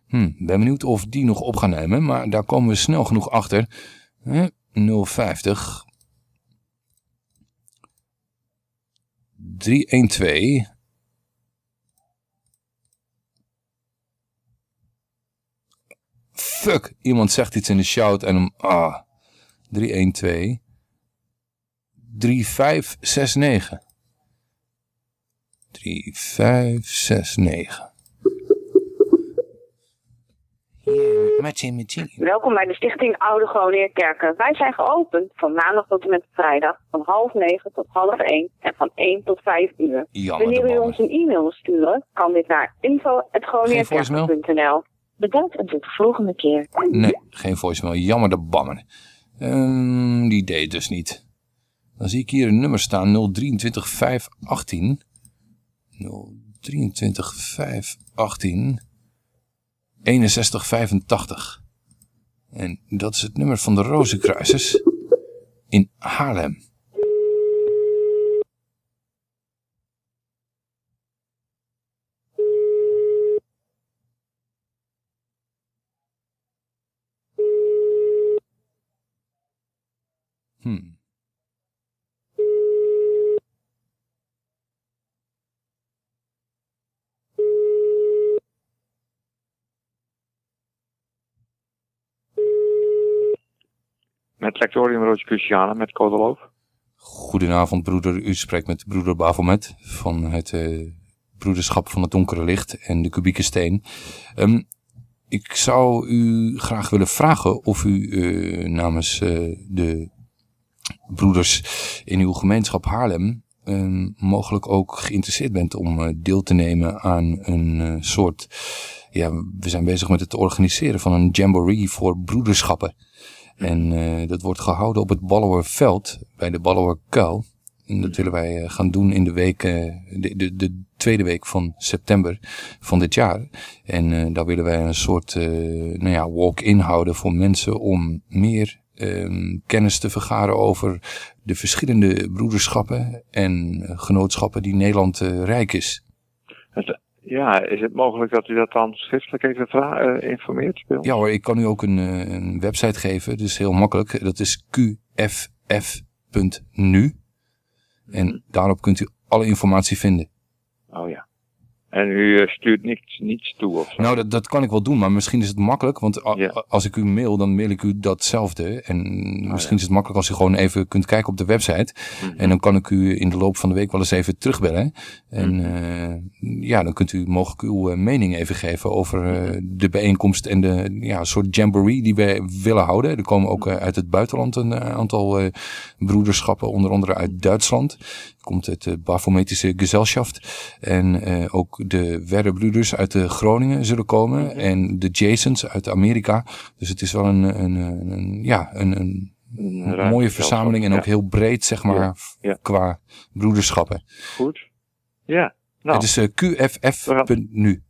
Hm, ben benieuwd of die nog op gaan nemen, maar daar komen we snel genoeg achter. Eh, 050 312 Fuck, iemand zegt iets in de shout en hem... Ah, 312 3569 3569 Welkom bij de Stichting Oude Groninger Kerken. Wij zijn geopend van maandag tot en met vrijdag van half negen tot half één en van één tot vijf uur. Jammer Wanneer u ons een e-mail wil sturen, kan dit naar info.groningerkerken.nl. Bedankt en tot de volgende keer. Nee, geen voicemail. Jammer de bammer. Um, die deed dus niet. Dan zie ik hier een nummer staan 023 518. 023 518 6185. En dat is het nummer van de Rozenkruisers in Haarlem. Hmm. Met Lectorium Rosicruciana met Codeloof. Goedenavond broeder, u spreekt met broeder Bafomet van het uh, broederschap van het donkere licht en de kubieke steen. Um, ik zou u graag willen vragen of u uh, namens uh, de broeders in uw gemeenschap Haarlem um, mogelijk ook geïnteresseerd bent om deel te nemen aan een soort... Ja, we zijn bezig met het organiseren van een jamboree voor broederschappen. En uh, dat wordt gehouden op het Ballowerveld bij de Ballowerkuil. En dat willen wij gaan doen in de week, de, de, de, tweede week van september van dit jaar. En daar willen wij een soort nou ja, walk-in houden voor mensen om meer um, kennis te vergaren over de verschillende broederschappen en genootschappen die Nederland rijk is. Ja, is het mogelijk dat u dat dan schriftelijk even uh, informeert? Ja hoor, ik kan u ook een, een website geven, dus heel makkelijk. Dat is qff.nu en mhm. daarop kunt u alle informatie vinden. Oh ja. En u eh, stuurt niets, niets toe of zo? Nou, dat, dat kan ik wel doen, maar misschien is het makkelijk. Want als ik u mail, dan mail ik u datzelfde. En oh, misschien is het makkelijk als u gewoon even kunt kijken op de website. Mhm. En dan kan ik u in de loop van de week wel eens even terugbellen. En mm. ja, dan kunt u mogelijk uw uh, mening even geven over uh, de bijeenkomst en de ja, soort jamboree die we willen houden. Er komen ook uit het buitenland een aantal broederschappen, onder andere uit Duitsland komt het Bafometische Gesellschaft. En uh, ook de Werderbroeders uit de Groningen zullen komen. Mhm. En de Jasons uit Amerika. Dus het is wel een, een, een, ja, een, een mooie verzameling. En ook heel breed, zeg maar, ja. qua broederschappen. Goed. Ja. Nou. Het is uh, qff.nu.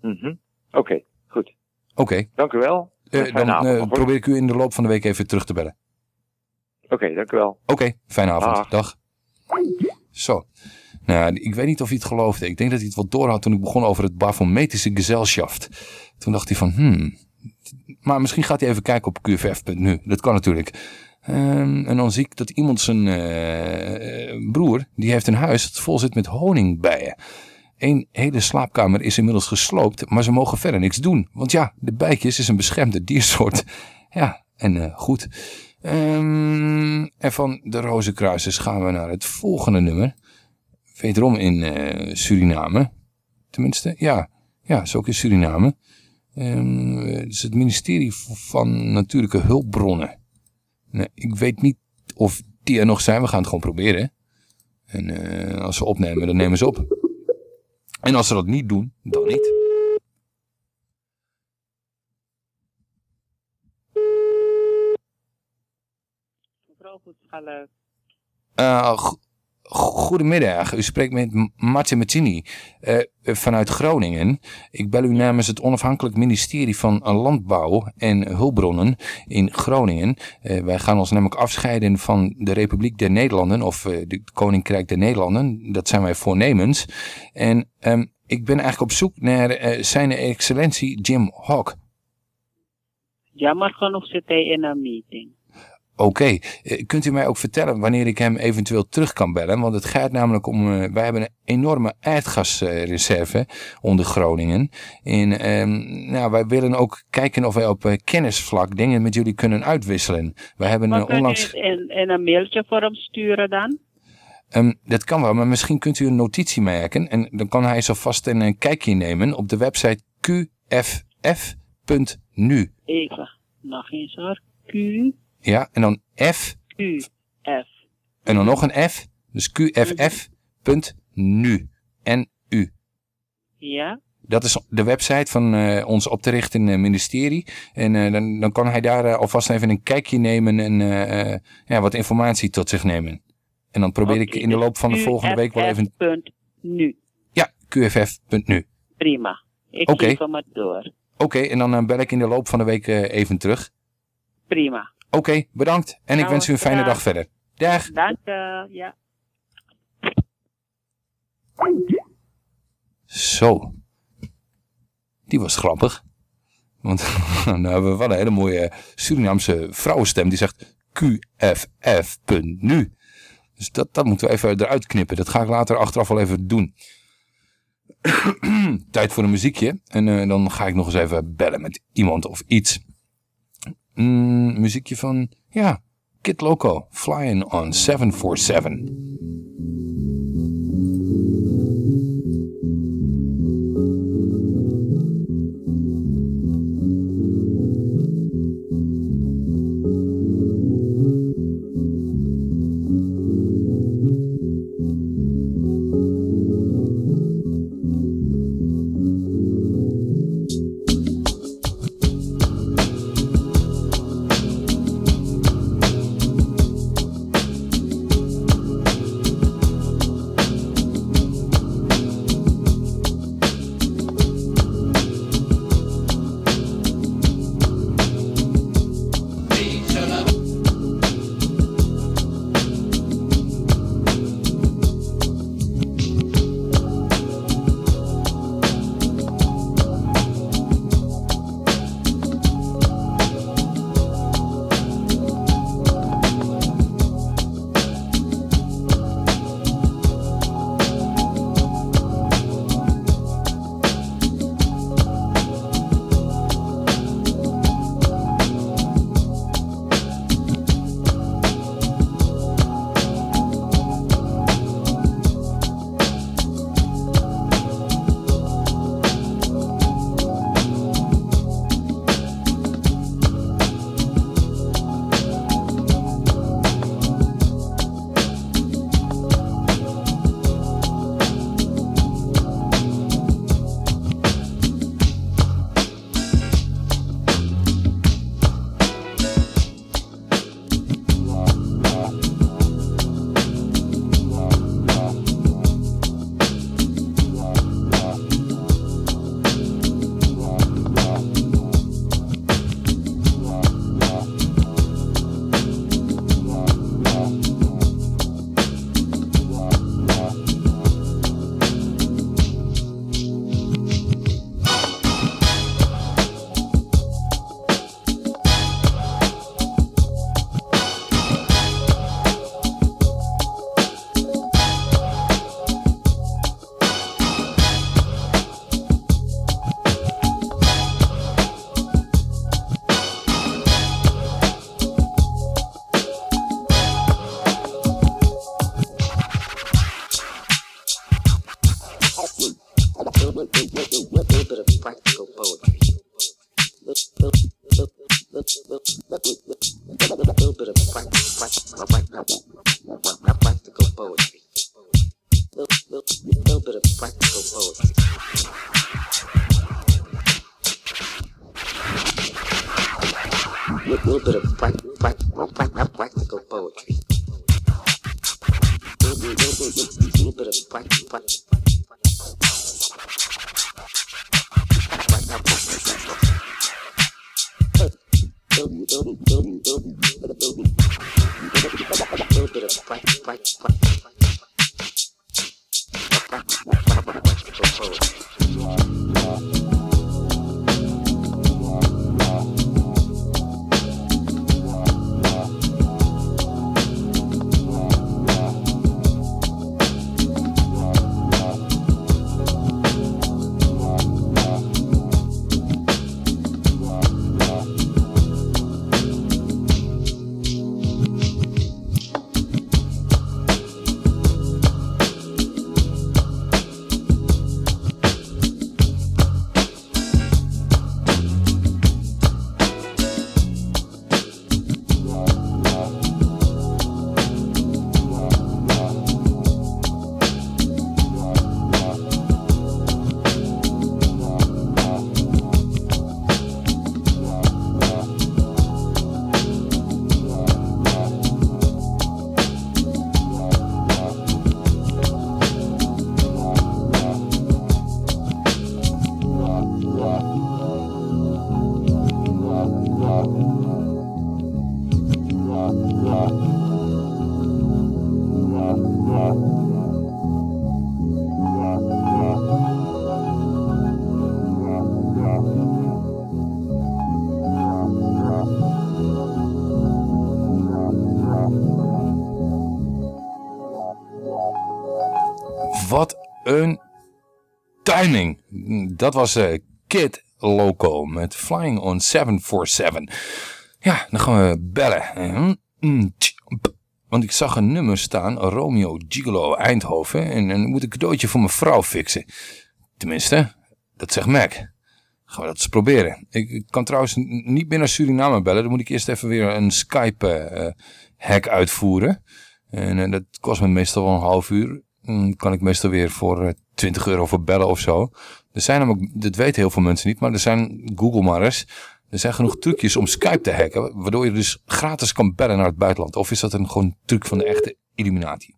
Mm -hmm. Oké, okay, goed. Oké. Okay. Dank u wel. dan probeer ik u in de loop van de week even terug te bellen. Oké, okay, dank u wel. Oké, fijne avond. Dag. Dag. Zo. Nou, ik weet niet of hij het geloofde. Ik denk dat hij het wel doorhad toen ik begon over het Bafometische Gesellschaft. Toen dacht hij van, hmm. Maar misschien gaat hij even kijken op qff.nu. Dat kan natuurlijk. Um, en dan zie ik dat iemand zijn uh, broer, die heeft een huis dat vol zit met honingbijen. Eén hele slaapkamer is inmiddels gesloopt, maar ze mogen verder niks doen. Want ja, de bijtjes is een beschermde diersoort. Ja, en uh, goed. Um, en van de Rozenkruisers gaan we naar het volgende nummer. Wederom in uh, Suriname. Tenminste, ja. Ja, is ook in Suriname. Um, het is het ministerie van Natuurlijke Hulpbronnen. Nee, ik weet niet of die er nog zijn. We gaan het gewoon proberen. En uh, als ze opnemen, dan nemen ze op. En als ze dat niet doen, dan niet. Goedschalk. Uh, Goedemiddag, u spreekt met Martin Martini uh, vanuit Groningen. Ik bel u namens het onafhankelijk ministerie van Landbouw en Hulpbronnen in Groningen. Uh, wij gaan ons namelijk afscheiden van de Republiek der Nederlanden of de Koninkrijk der Nederlanden. Dat zijn wij voornemens. En um, ik ben eigenlijk op zoek naar zijn excellentie Jim Hawk. Jammer genoeg zit hij in een meeting. Oké, okay. kunt u mij ook vertellen wanneer ik hem eventueel terug kan bellen? Want het gaat namelijk om, uh, wij hebben een enorme aardgasreserve onder Groningen. En um, nou, wij willen ook kijken of wij op uh, kennisvlak dingen met jullie kunnen uitwisselen. Wij hebben maar onlangs... In een mailtje voor hem sturen dan? Um, dat kan wel, maar misschien kunt u een notitie maken. En dan kan hij zo vast een, een kijkje nemen op de website qff.nu. Even, nog eens hoor. Q... Ja, en dan F. Q, F. En dan nog een F. Dus qff.nu. N-U. Ja. Dat is de website van uh, ons op te richten uh, ministerie. En uh, dan, dan kan hij daar alvast even een kijkje nemen en ja, wat informatie tot zich nemen. En dan probeer okay, ik in de loop van de volgende week wel even... Nu. Ja, qff.nu. Prima. Ik okay. geef hem het door. Oké, okay, en dan bel ik in de loop van de week even terug. Prima. Oké, okay, bedankt. En ik nou, wens u een fijne ja. dag verder. Dag. Dank je, ja. Zo. Die was grappig. Want nou hebben we wel een hele mooie Surinaamse vrouwenstem die zegt QFF.nu. Dus dat, dat moeten we even eruit knippen. Dat ga ik later achteraf wel even doen. Tijd voor een muziekje. En uh, dan ga ik nog eens even bellen met iemand of iets. Mm, muziekje van, ja, Kid Loco, Flying on 747. Dat was eh, Kid Loco met Flying on 747. Ja, dan gaan we bellen. P- Want ik zag een nummer staan, Romeo Gigolo Eindhoven. En dan moet ik een cadeautje voor mijn vrouw fixen. Tenminste, dat zegt Mac. Gaan we dat eens proberen. Ik, kan trouwens niet meer naar Suriname bellen. Dan moet ik eerst even weer een Skype-hack uitvoeren. En eh, dat kost me meestal wel een half uur. Dan kan ik meestal weer voor eh, 20 euro voor bellen of zo. Er zijn namelijk, dat weten heel veel mensen niet, maar er zijn, Google maar eens. Er zijn genoeg trucjes om Skype te hacken, waardoor je dus gratis kan bellen naar het buitenland. Of is dat een gewoon truc van de echte Illuminati?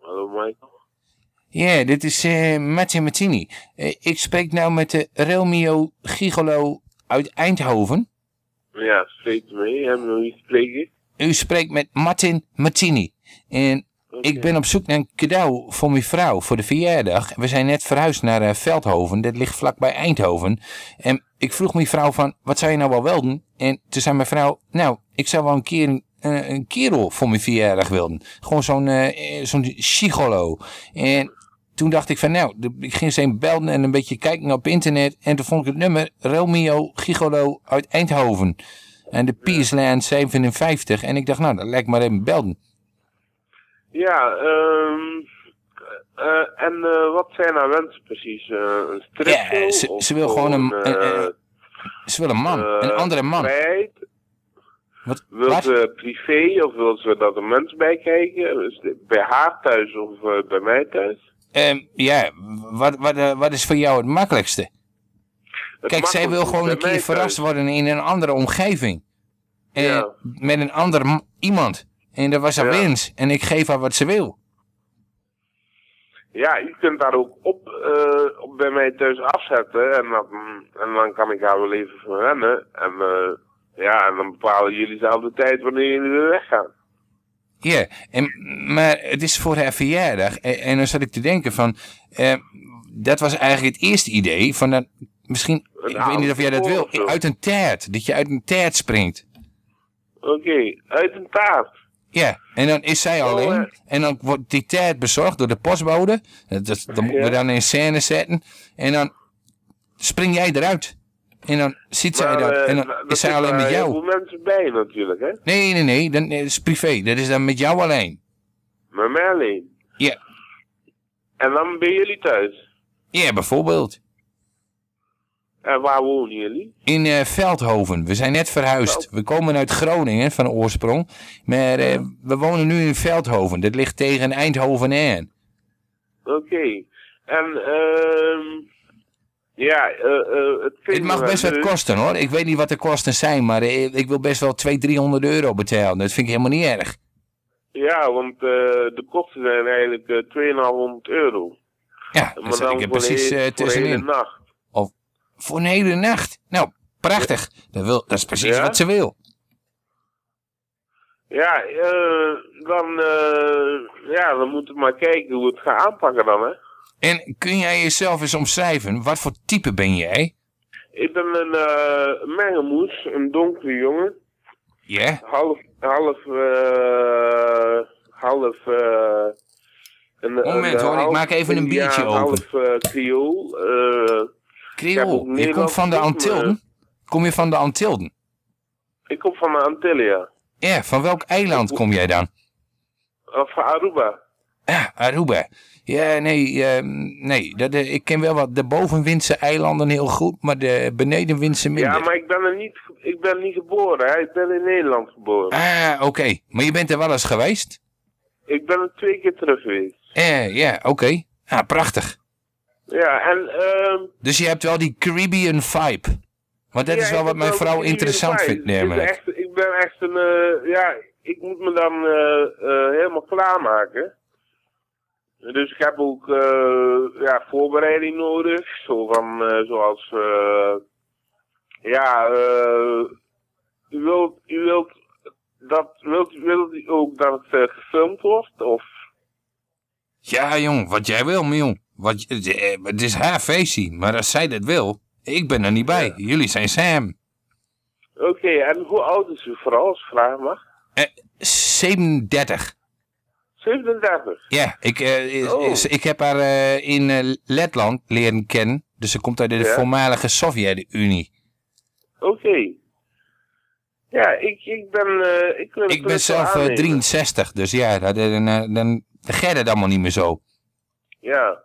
Hallo Michael. Ja, dit is eh Mattia Martini. Eh, ik spreek nou met de Romeo Gigolo uit Eindhoven. Ja, spreek mee. Hebben we nog iets spreken? U spreekt met Martin Martini. En ik ben op zoek naar een cadeau voor mijn vrouw voor de verjaardag. We zijn net verhuisd naar eh, Veldhoven. Dat ligt vlakbij Eindhoven. En ik vroeg mijn vrouw van, wat zou je nou wel wilden? En toen zei mijn vrouw, nou, ik zou wel een keer een, eh, een kerel voor mijn verjaardag wilden. Gewoon zo'n eh, eh, zo'n gigolo. En toen dacht ik van, nou, ik ging eens even bellen en een beetje kijken op internet. En toen vond ik het nummer Romeo Gigolo uit Eindhoven. En de Peaceland 57. En ik dacht, nou, dat lijkt maar even belden. Ja, ehm eh, en eh, wat zijn haar wensen precies? Eh, een stripshow? Ja, ze, ze wil gewoon een, een- een- ze wil een man, een andere man. vrijheid? Wat? Wil wat? ze privé of wil ze dat er mensen bij kijken? Is dit bij haar thuis of bij mij thuis? Ehm, ja, wat, wat, eh, wat is voor jou het makkelijkste? Het Kijk, zij wil gewoon een keer verrast thuis. worden in een andere omgeving. Eh, Met een ander iemand. En dat was haar wens. En ik geef haar wat ze wil. Ja, u kunt daar ook op, eh, op bij mij thuis afzetten en dan, en dan kan ik haar wel even verwennen. En eh, ja, en dan bepalen jullie zelf de tijd wanneer jullie weer weggaan. Ja, en, maar het is voor haar verjaardag. En, en dan zat ik te denken van... eh, dat was eigenlijk het eerste idee. Van dat, misschien, ik weet niet of jij dat wil. Uit een taart. Dat je uit een taart springt. Oké, uit een taart. Ja, en dan is zij alleen. En dan wordt die taart bezorgd door de postbode. Dat, dat, dat moeten we dan in scène zetten. En dan spring jij eruit. En dan ziet zij Maar, dat. eh, En dan is zij alleen met jou. veel mensen bij natuurlijk, hè? Nee, nee, nee. Dan, nee, dat is privé. Dat is dan met jou alleen. Met mij alleen. Ja. En dan ben jullie thuis. Ja, bijvoorbeeld. En waar wonen jullie? In eh, Veldhoven. We zijn net verhuisd. We komen uit Groningen van oorsprong. Maar eh, we wonen nu in Veldhoven. Dat ligt tegen Eindhoven aan. Oké. En, ehm ja, eh, eh, het Het mag best wat kosten hoor. Ik weet niet wat de kosten zijn, maar eh, ik wil best wel 200, 300 euro betalen. Dat vind ik helemaal niet erg. Ja, want de kosten zijn eigenlijk eh 2500 euro. Ja, maar dan zit ik de precies he- eh, voor tussenin. nacht. Of voor een hele nacht. Nou, prachtig. Dat, wil, dat is precies Ja? wat ze wil. Ja, dan, eh, ja, dan moeten we maar kijken hoe we het gaan aanpakken dan, hè. En kun jij jezelf eens omschrijven? Wat voor type ben jij? Ik ben een mengelmoes, een donkere jongen. Ja? Half, half, eh, half, eh... Een, Moment, hoor, ik maak even een biertje open. Half ook Creool, je komt van de ritme. Antillen? Kom je van de Antillen? Ik kom van de Antillen, ja. Ja, van welk eiland kom jij dan? Van Aruba. Ah, Aruba. Ja, nee, ehm, nee dat, eh, ik ken wel wat de bovenwindse eilanden heel goed, maar de benedenwindse minder. Ja, maar ik ben er niet, ik ben niet geboren, hè. Ik ben in Nederland geboren. Ah, oké. Maar je bent er wel eens geweest? Ik ben er twee keer terug geweest. Eh, ja, oké. Ah, prachtig. Ja, en, ehm Dus je hebt wel die Caribbean vibe. Want dat Ja, is wel wat mijn vrouw interessant vindt, namelijk. echt, ik ben echt een, eh, ja, ik moet me dan eh, helemaal klaarmaken. Dus ik heb ook eh, ja, voorbereiding nodig. Zo van, eh, zoals, eh, ja, eh, u wilt, u wilt, dat, wilt, wilt u ook dat het gefilmd wordt? Of, Ja, jong, wat jij wil, jong. Wat, het is haar feestje, maar als zij dat wil, ik ben er niet bij. Jullie zijn Sam. oké, en hoe oud is u vooral, als vragen mag? Eh, 37. 37. Ja, ik, Oh. is- ik heb haar eh, in eh, Letland leren kennen. Dus ze komt uit de Ja. voormalige Sovjet-Unie. Oké. Ja, ik, ik ben... eh, ik, Ik ben zelf eh, aannemen. 63, dus ja, dan, dan, dan het allemaal niet meer zo. Ja.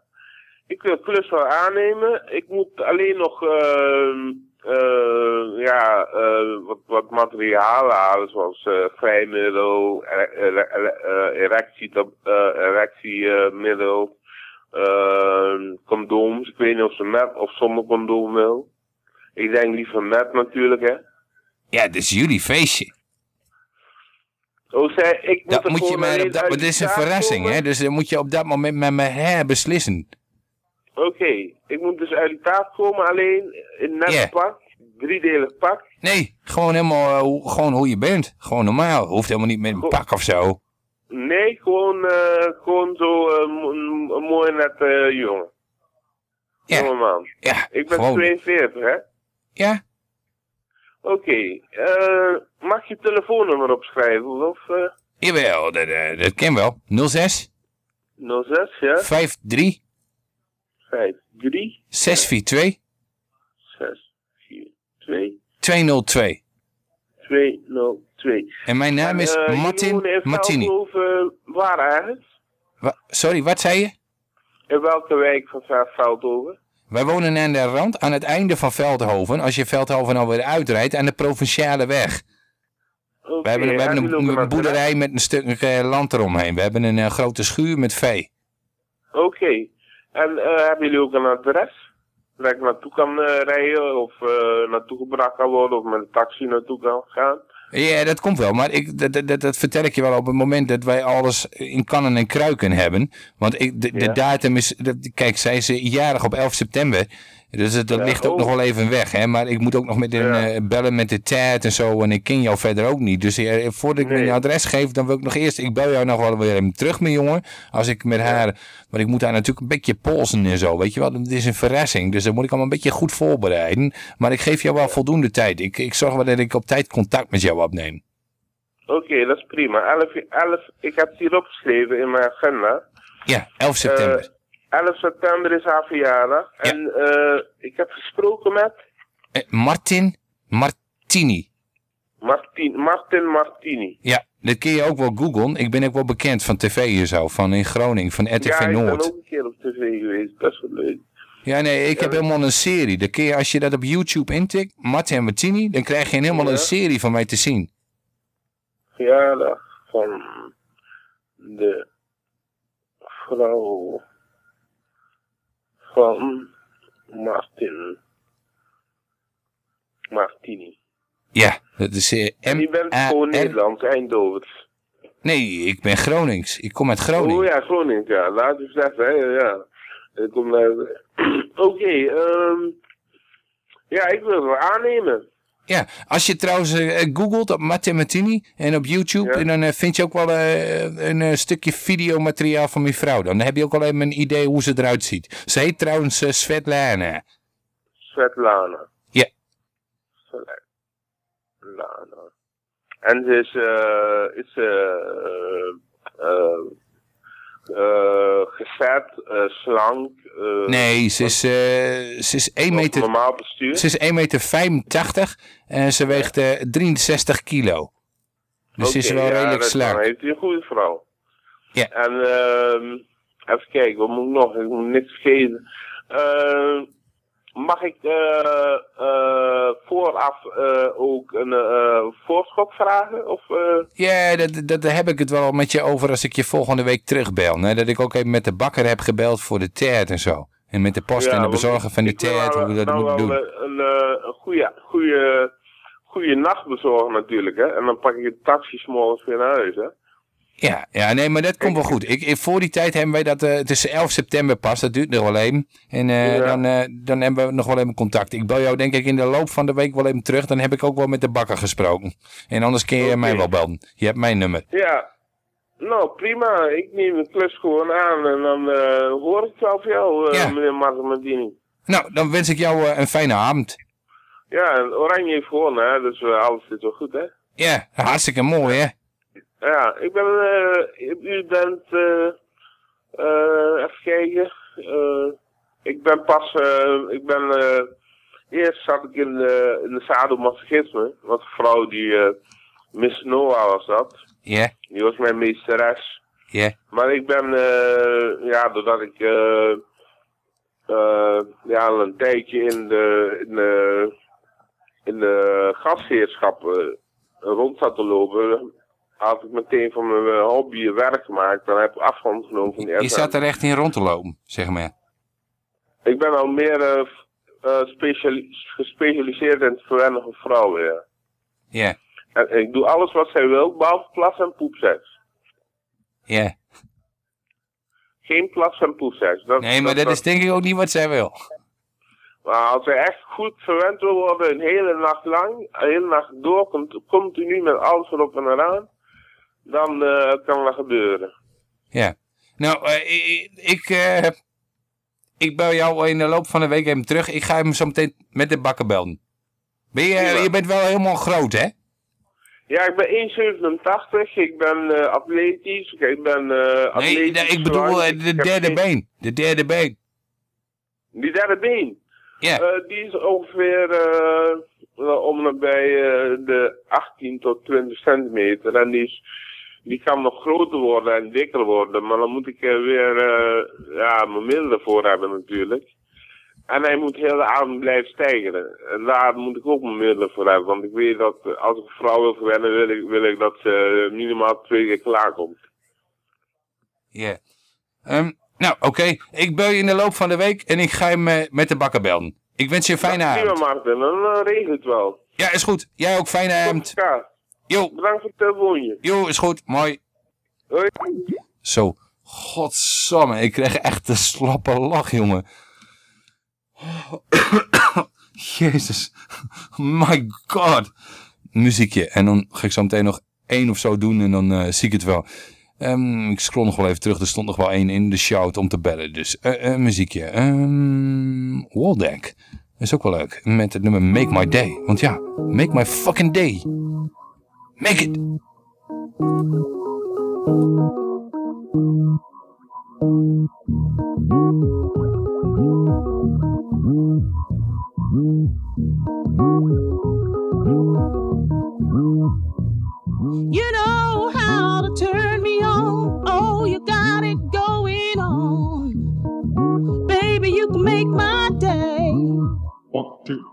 Ik wil de klus wel aannemen. Ik moet alleen nog... ehm, eh, ja, eh, wat, wat materiaal halen, zoals eh vrijmiddel, ere- ere- ere- eh, erectie, erectiemiddel, ehm, condooms. Ik weet niet of ze met of zonder condoom wil. Ik denk liever met natuurlijk, hè. Ja, het is jullie feestje. Oh, zij, ik moet Dat moet je maar op dat, het is een verrassing, komen. hè? Dus dan moet je op dat moment met me her Oké, ik moet dus uit die taart komen alleen in net pak, driedelig pak. Nee, gewoon helemaal eh, hoe, gewoon hoe je bent. Gewoon normaal. Hoeft helemaal niet met een pak of zo. Nee, gewoon, eh, gewoon zo een mooi net jongen. Ja. Jongeman. Ja, Ik ben gewoon. 42, hè? Ja? Oké, eh, mag je telefoonnummer opschrijven? Of Jawel, dat, eh, dat ken wel. 06 06, ja? 53 53 642 6 4 2 202. 202. En mijn naam is En, eh, Martin Martini. Veldhoven, waar ergens? Wa- sorry, wat zei je? In welke wijk van Veldhoven? Wij wonen aan de rand, aan het einde van Veldhoven. Als je Veldhoven alweer uitrijdt, aan de provinciale weg. Oké, we hebben, we een, boerderij met een stuk eh, land eromheen. We hebben een eh, grote schuur met vee. Oké. En eh, hebben jullie ook een adres? Waar ik naartoe kan eh, rijden of eh, naartoe gebracht kan worden of met een taxi naartoe kan gaan? Ja, dat komt wel. Maar ik, dat, dat, dat vertel ik je wel op het moment dat wij alles in kannen en kruiken hebben. Want ik, de, de datum is... kijk, zij is jarig op 11 september. Dus dat, dat Ja, ligt ook oh. nog wel even weg. Hè? Maar ik moet ook nog met een, eh, bellen met de tijd en zo. En ik ken jou verder ook niet. Dus eh, voordat ik Nee. mijn adres geef, dan wil ik nog eerst... Ik bel jou nog wel weer even terug, mijn jongen. Als ik met haar... Want ik moet haar natuurlijk een beetje polsen en zo. Weet je wel, het is een verrassing. Dus dat moet ik allemaal een beetje goed voorbereiden. Maar ik geef jou wel voldoende tijd. Ik, ik zorg wel dat ik op tijd contact met jou opneem. Oké, dat is prima. 11, 11, ik heb het hier opgeschreven in mijn agenda. Ja, 11 september. Eh, 11 september is haar verjaardag. En eh, ik heb gesproken met... Eh, Martin Martini. Martin, Martin Martini. Ja, dat kun je ook wel googlen. Ik ben ook wel bekend van tv hier zo, van in Groningen, van RTV ja, ik Noord. ben ook een keer op tv geweest. Best wel leuk. Ja, nee, ik heb helemaal een serie. Dan kun je, als je dat op YouTube intikt, Martin Martini, dan krijg je helemaal Ja. een serie van mij te zien. Verjaardag van de vrouw van Martin Martini. Ja, dat is eh, En die bent gewoon. Nederlands, Eindhoven. Nee, ik ben Gronings. Ik kom uit Groningen. Oh ja, Groningen, ja. Laat je zeggen, hè, ja. Ik kom naar... Oké, ehm ja, ik wil het aannemen. Ja, als je trouwens eh, eh, googelt op Martin Martini en op YouTube, en dan eh, vind je ook wel een stukje videomateriaal van mijn vrouw. Dan heb je ook al even een idee hoe ze eruit ziet. Ze heet trouwens Svetlana. Svetlana. Ja. Svetlana. En ze is, eh is gezet, eh, slank. eh, Nee, ze is, eh, ze is 1 meter... Normaal bestuur. Ze is 1 meter 85 en ze weegt eh, 63 kilo. Dus ze is wel ja, redelijk dat- Dan slank. heeft hij een goede vrouw. Ja. En ehm even kijken, wat moet ik nog? Ik moet niks vergeten. Eh, mag ik eh, eh, vooraf eh, ook een eh, voorschot vragen? Of, Ja, dat, dat, daar heb ik het wel met je over als ik je volgende week terugbel. Hè? Dat ik ook even met de bakker heb gebeld voor de taart en zo. En met de post Ja, en de bezorger van de taart, nou- hoe we dat nou moeten doen. Een, eh, een goede, goede, goede nacht bezorgen natuurlijk, hè. En dan pak ik een taxi morgens weer naar huis, hè. Ja, ja, nee, maar dat komt wel goed. Ik, ik- voor die tijd hebben wij dat, eh, is 11 september pas, dat duurt nog wel even. En eh, Ja. dan, eh, dan hebben we nog wel even contact. Ik bel jou denk ik in de loop van de week wel even terug, dan heb ik ook wel met de bakker gesproken. En anders kun je mij wel bellen. Je hebt mijn nummer. Ja. Nou, prima. Ik neem de klus gewoon aan en dan hoor ik wel van jou, eh, meneer Margamandini. Nou, dan wens ik jou een fijne avond. Ja, en Oranje heeft gewonnen, hè. Dus alles zit wel goed, hè. Ja, hartstikke mooi hè. Ja, ik ben, eh, u bent, eh, eh, even kijken, ik ben pas, eh, ik ben, eh, eerst zat ik in de, in de sadomasochisme, want een vrouw die, Miss Noah was dat, Ja, die was mijn meesteres. ja. Maar ik ben, eh, ja, doordat ik, eh, eh, ja, al een tijdje in de, in de, in de gastheerschap rond zat te lopen, had ik meteen van mijn eh, hobby werk gemaakt. Dan heb ik afstand genomen van die Je zat er echt in rond te lopen, zeg maar. Ik ben al meer eh, eh, speciali- gespecialiseerd in het verwennen van vrouwen, ja. En ik doe alles wat zij wil, behalve plas- en poepseks. ja. Geen plas- en poepseks. Dat, Nee, maar dat is denk ik ook niet wat zij wil. Maar als hij echt goed verwend wil worden, een hele nacht lang, een hele nacht door, continu met alles erop en eraan, dan eh, kan dat gebeuren. Ja. Nou, eh, ik, ik, eh, ik bel jou in de loop van de week even terug. Ik ga hem zo meteen met de bakker bellen. Ben je, je bent wel helemaal groot, hè? Ja, ik ben 1,87, ik ben eh, atletisch, ik ben eh atletisch. Nee, ik bedoel ik de derde been. De derde been. Die derde been? Ja. Die is ongeveer om eh, de 18 tot 20 centimeter. En die, is, die kan nog groter worden en dikker worden. Maar dan moet ik er weer eh, ja, mijn middelen voor hebben natuurlijk. En hij moet heel de avond blijven stijgen. En daar moet ik ook mijn middelen voor hebben. Want ik weet dat eh, als ik een vrouw wil verwennen, wil ik, wil ik dat ze minimaal twee keer klaarkomt. Ja. Ehm, nou, oké. Ik bel je in de loop van de week en ik ga hem eh, met de bakker bellen. Ik wens je een fijne Prima avond. Martin, dan uh, regelt het wel. Ja, is goed. Jij ook fijne avond. Jo. Bedankt voor het telefoontje. Jo, is goed. Mooi. Hoi. Zo. Godsamme, ik kreeg echt een slappe lach, jongen. Jezus. My god. Muziekje. En dan ga ik zo meteen nog één of zo doen en dan eh, zie ik het wel. Ehm, ik scroll nog wel even terug. Er stond nog wel één in de shout om te bellen. Dus eh, eh, muziekje. Ehm Waldeck. Is ook wel leuk. Met het nummer Make My Day. Want ja, make my fucking day. Make it. You. You know how to turn me on. Oh, you got it going on. Baby, you can make my day. One, two.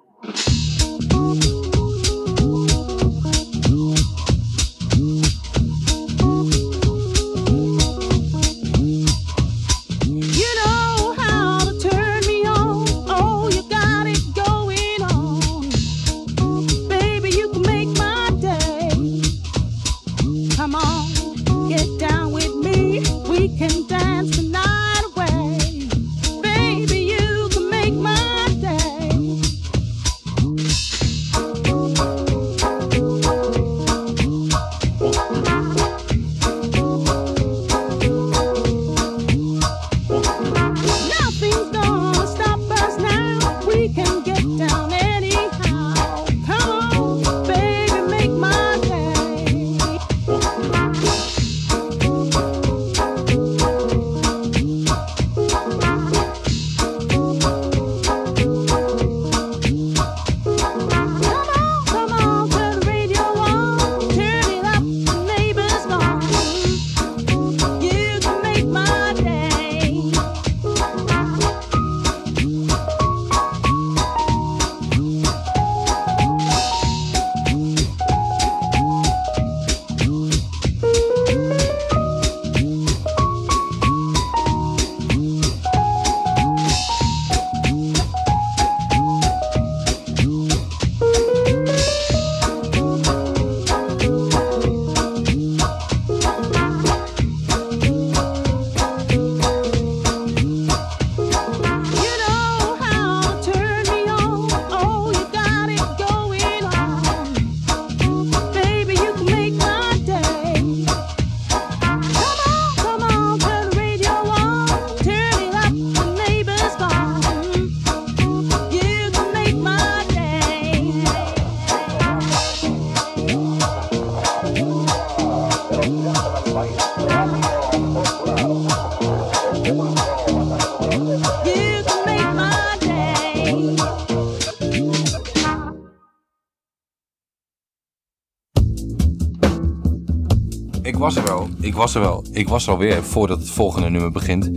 Was er wel. Ik was er alweer voordat het volgende nummer begint.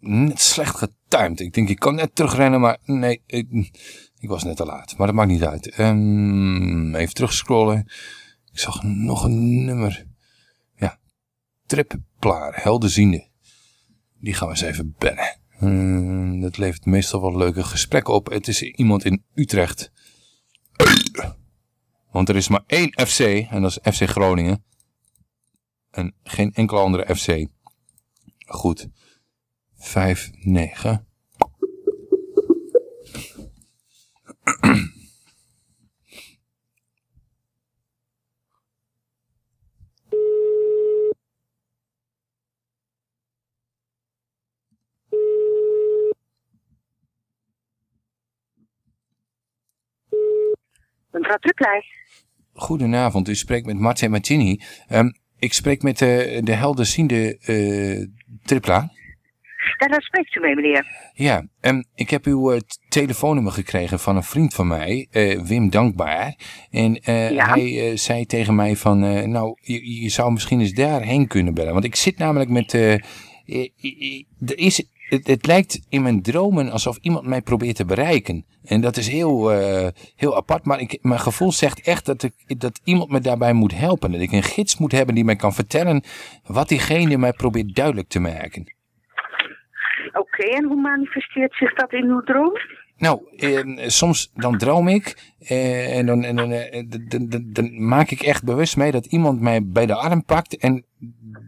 Net slecht getimed. Ik denk, ik kan net terugrennen, maar nee, ik, ik was net te laat. Maar dat maakt niet uit. Ehm, even terugscrollen. Ik zag nog een nummer. Ja, Tripplaar, helderziende. Die gaan we eens even bellen. Hmm, dat levert meestal wel leuke gesprekken op. Het is iemand in Utrecht. Want er is maar één FC en dat is FC Groningen. En geen enkele andere FC. Goed. 5, 9. Mevrouw Truklij. Goedenavond, u spreekt met Martin Martini. Ehm, ik spreek met de, de helderziende eh Tripla. Ja, daar spreekt u mee, meneer. Ja, ehm, ik heb uw eh, telefoonnummer gekregen van een vriend van mij, eh, Wim Dankbaar. En eh, Ja? hij eh, zei tegen mij van, eh, nou, je, je zou misschien eens daarheen kunnen bellen. Want ik zit namelijk met, eh, eh, eh, er is, het, het lijkt in mijn dromen alsof iemand mij probeert te bereiken. En dat is heel, eh, heel apart, maar ik, mijn gevoel zegt echt dat, ik, dat iemand me daarbij moet helpen. Dat ik een gids moet hebben die mij kan vertellen wat diegene mij probeert duidelijk te maken. Oké, en hoe manifesteert zich dat in uw droom? Nou, eh, soms dan droom ik eh, en dan, en dan, eh, dan- dan, dan maak ik echt bewust mee dat iemand mij bij de arm pakt en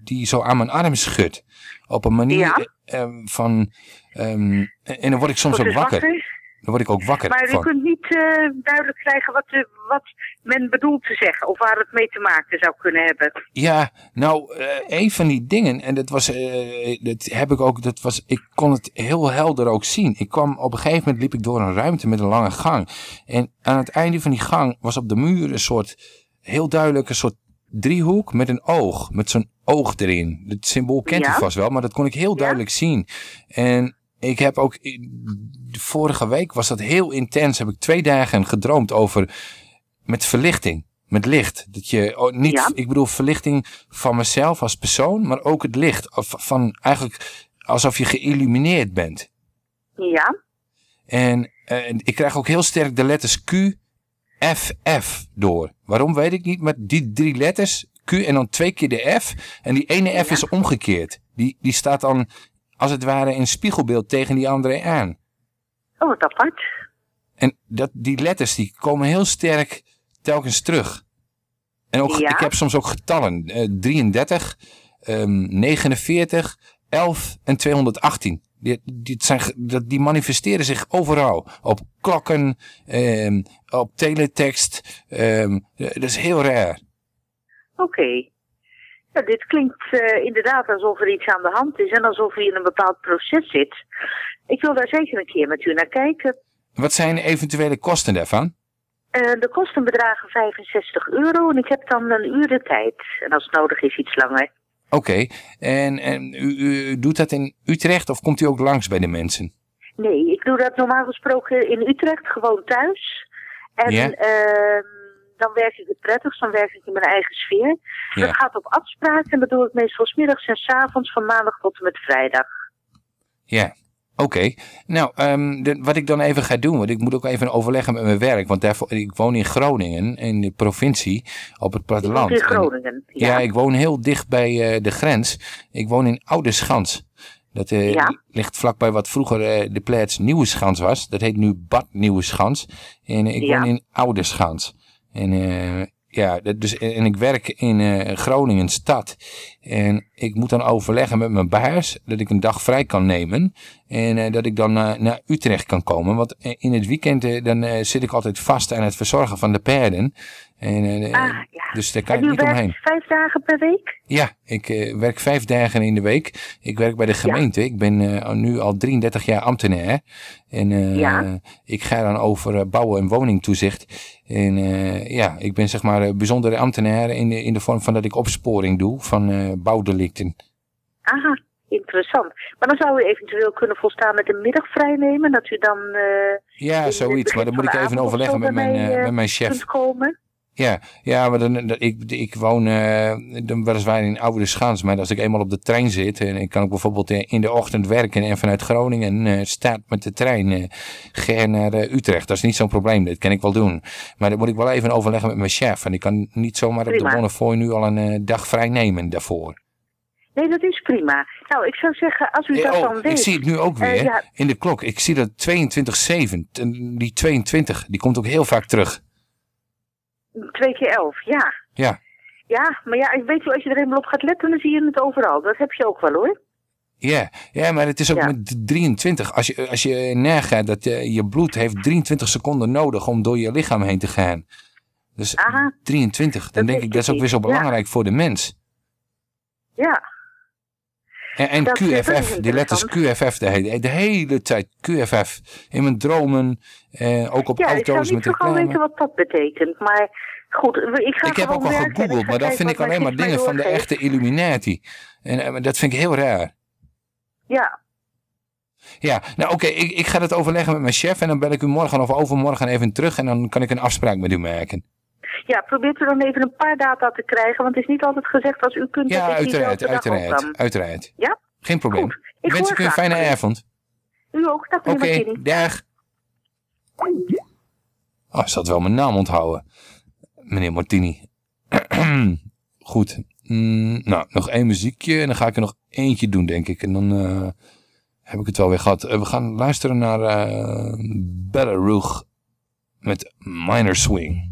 die zo aan mijn arm schudt. Op een manier Ja. eh, eh, van... ehm, en dan word ik soms ook wakker. wakker? Dan word ik ook wakker Maar u van. kunt niet eh, duidelijk krijgen wat, de, wat men bedoelt te zeggen. Of waar het mee te maken zou kunnen hebben. Ja, nou, eh, een van die dingen, en dat was, eh, dat heb ik ook, dat was, ik kon het heel helder ook zien. Ik kwam, op een gegeven moment liep ik door een ruimte met een lange gang. En aan het einde van die gang was op de muur een soort, heel duidelijk een soort driehoek met een oog, met zo'n oog erin. Het symbool kent Ja. u vast wel, maar dat kon ik heel duidelijk zien. En ik heb ook, de vorige week was dat heel intens, heb ik twee dagen gedroomd over, met verlichting, met licht. Dat je, oh, niet, ik bedoel verlichting van mezelf als persoon, maar ook het licht. Van eigenlijk alsof je geïllumineerd bent. Ja. En eh, ik krijg ook heel sterk de letters Q, F, F door. Waarom weet ik niet, maar die drie letters, Q en dan twee keer de F. En die ene F is omgekeerd. Die, die staat dan als het ware in spiegelbeeld tegen die andere aan. Oh, wat apart. En dat, die letters die komen heel sterk telkens terug. En ook, Ja. ik heb soms ook getallen. eh, 33, ehm, 49, 11 en 218. Die, die, zijn, die manifesteren zich overal. Op klokken, ehm, op teletext. ehm, eh, dat is heel raar. Oké. Ja, dit klinkt eh, inderdaad alsof er iets aan de hand is en alsof u in een bepaald proces zit. Ik wil daar zeker een keer met u naar kijken. Wat zijn de eventuele kosten daarvan? Eh, de kosten bedragen 65 euro en ik heb dan een uur de tijd. En als het nodig is, iets langer. Oké, en, en u, u doet dat in Utrecht of komt u ook langs bij de mensen? Nee, ik doe dat normaal gesproken in Utrecht, gewoon thuis. En Ja. ehm, dan werk ik het prettigst, dan werk ik in mijn eigen sfeer. Ja. Dat gaat op afspraak en dat doe ik meestal 's middags en 's avonds van maandag tot en met vrijdag. Ja, oké. Nou, ehm, de- wat ik dan even ga doen, want ik moet ook even overleggen met mijn werk, want daarvoor, ik woon in Groningen, in de provincie, op het platteland. in En- Groningen, ja. ja. ik woon heel dicht bij eh, de grens. Ik woon in Oude Schans. Dat eh, Ja. ligt vlakbij wat vroeger eh, de plaats Nieuwe Schans was. Dat heet nu Bad Nieuwe Schans. En ik woon in Oude Schans. En eh, ja, dus, en ik werk in eh, Groningen stad. En ik moet dan overleggen met mijn baas dat ik een dag vrij kan nemen. En eh, dat ik dan naar Utrecht kan komen. Want eh, in het weekend dan zit ik altijd vast aan het verzorgen van de paarden. En, eh, Ah, Dus daar kan En u niet werkt omheen. vijf dagen per week? Ja, ik eh, werk vijf dagen in de week. Ik werk bij de gemeente. Ik ben eh, nu al 33 jaar ambtenaar. En Ja. ik ga dan over bouwen en woningtoezicht. En ja, ik ben zeg maar bijzondere ambtenaar in de, in de vorm van dat ik opsporing doe van bouwdelicten. Aha, interessant. Maar dan zou u eventueel kunnen volstaan met een middag vrijnemen, dat u dan Ja, zoiets. Maar dan moet ik even overleggen met mijn, mij, met mijn chef. kunt komen. Ja, ja maar dan, dan- ik, ik woon eh, dan weliswaar in Oude Schans, maar als ik eenmaal op de trein zit en ik kan ook bijvoorbeeld eh, in de ochtend werken en vanuit Groningen eh, staat met de trein eh Ger naar eh, Utrecht. Dat is niet zo'n probleem, dat kan ik wel doen. Maar dan moet ik wel even overleggen met mijn chef en ik kan niet zomaar op de. Bonnefoy nu al een eh, dag vrij nemen daarvoor. Nee, dat is prima. Nou, ik zou zeggen, als u Eh, dat oh, dan weet... ik zie het nu ook eh, weer ja, in de klok. Ik zie dat 22-7, die 22, die komt ook heel vaak terug. Twee keer elf, ja. Ja. Ja, maar ja, ik weet wel, als je er eenmaal op gaat letten, dan zie je het overal. Dat heb je ook wel, hoor. Ja, ja, maar het is ook Ja. met 23. Als je, als je nagaat dat eh, je bloed heeft 23 seconden nodig om door je lichaam heen te gaan. Dus 23, dan denk ik dat is ook weer zo ja. belangrijk voor de mens. Ja. En, Dat- dat QFF, die letters QFF de hele, de hele tijd. QFF. In mijn dromen, eh, ook op ja, ik zou auto's niet met zo gauw weten reclame. wat dat betekent. Maar goed, ik ga Ik heb ook en gegoogeld, maar dat vind ik alleen maar dingen van de echte Illuminati. En eh, dat vind ik heel raar. Ja, Ja, nou oké, ik, ik ga het overleggen met mijn chef en dan bel ik u morgen of overmorgen even terug en dan kan ik een afspraak met u maken. Ja, probeert u dan even een paar data te krijgen, want het is niet altijd gezegd als u kunt Ja, uiteraard, uiteraard, uiteraard. Ja? Geen probleem. Ik Wens u een fijne avond. U ook, dag Oké, meneer Martini. dag. Oh, ik zal wel mijn naam onthouden. Meneer Martini. Goed. Mm, nou, nog één muziekje en dan ga ik er nog eentje doen, denk ik. En dan eh, heb ik het wel weer gehad. Eh, we gaan luisteren naar eh Bella Rouge met Minor Swing.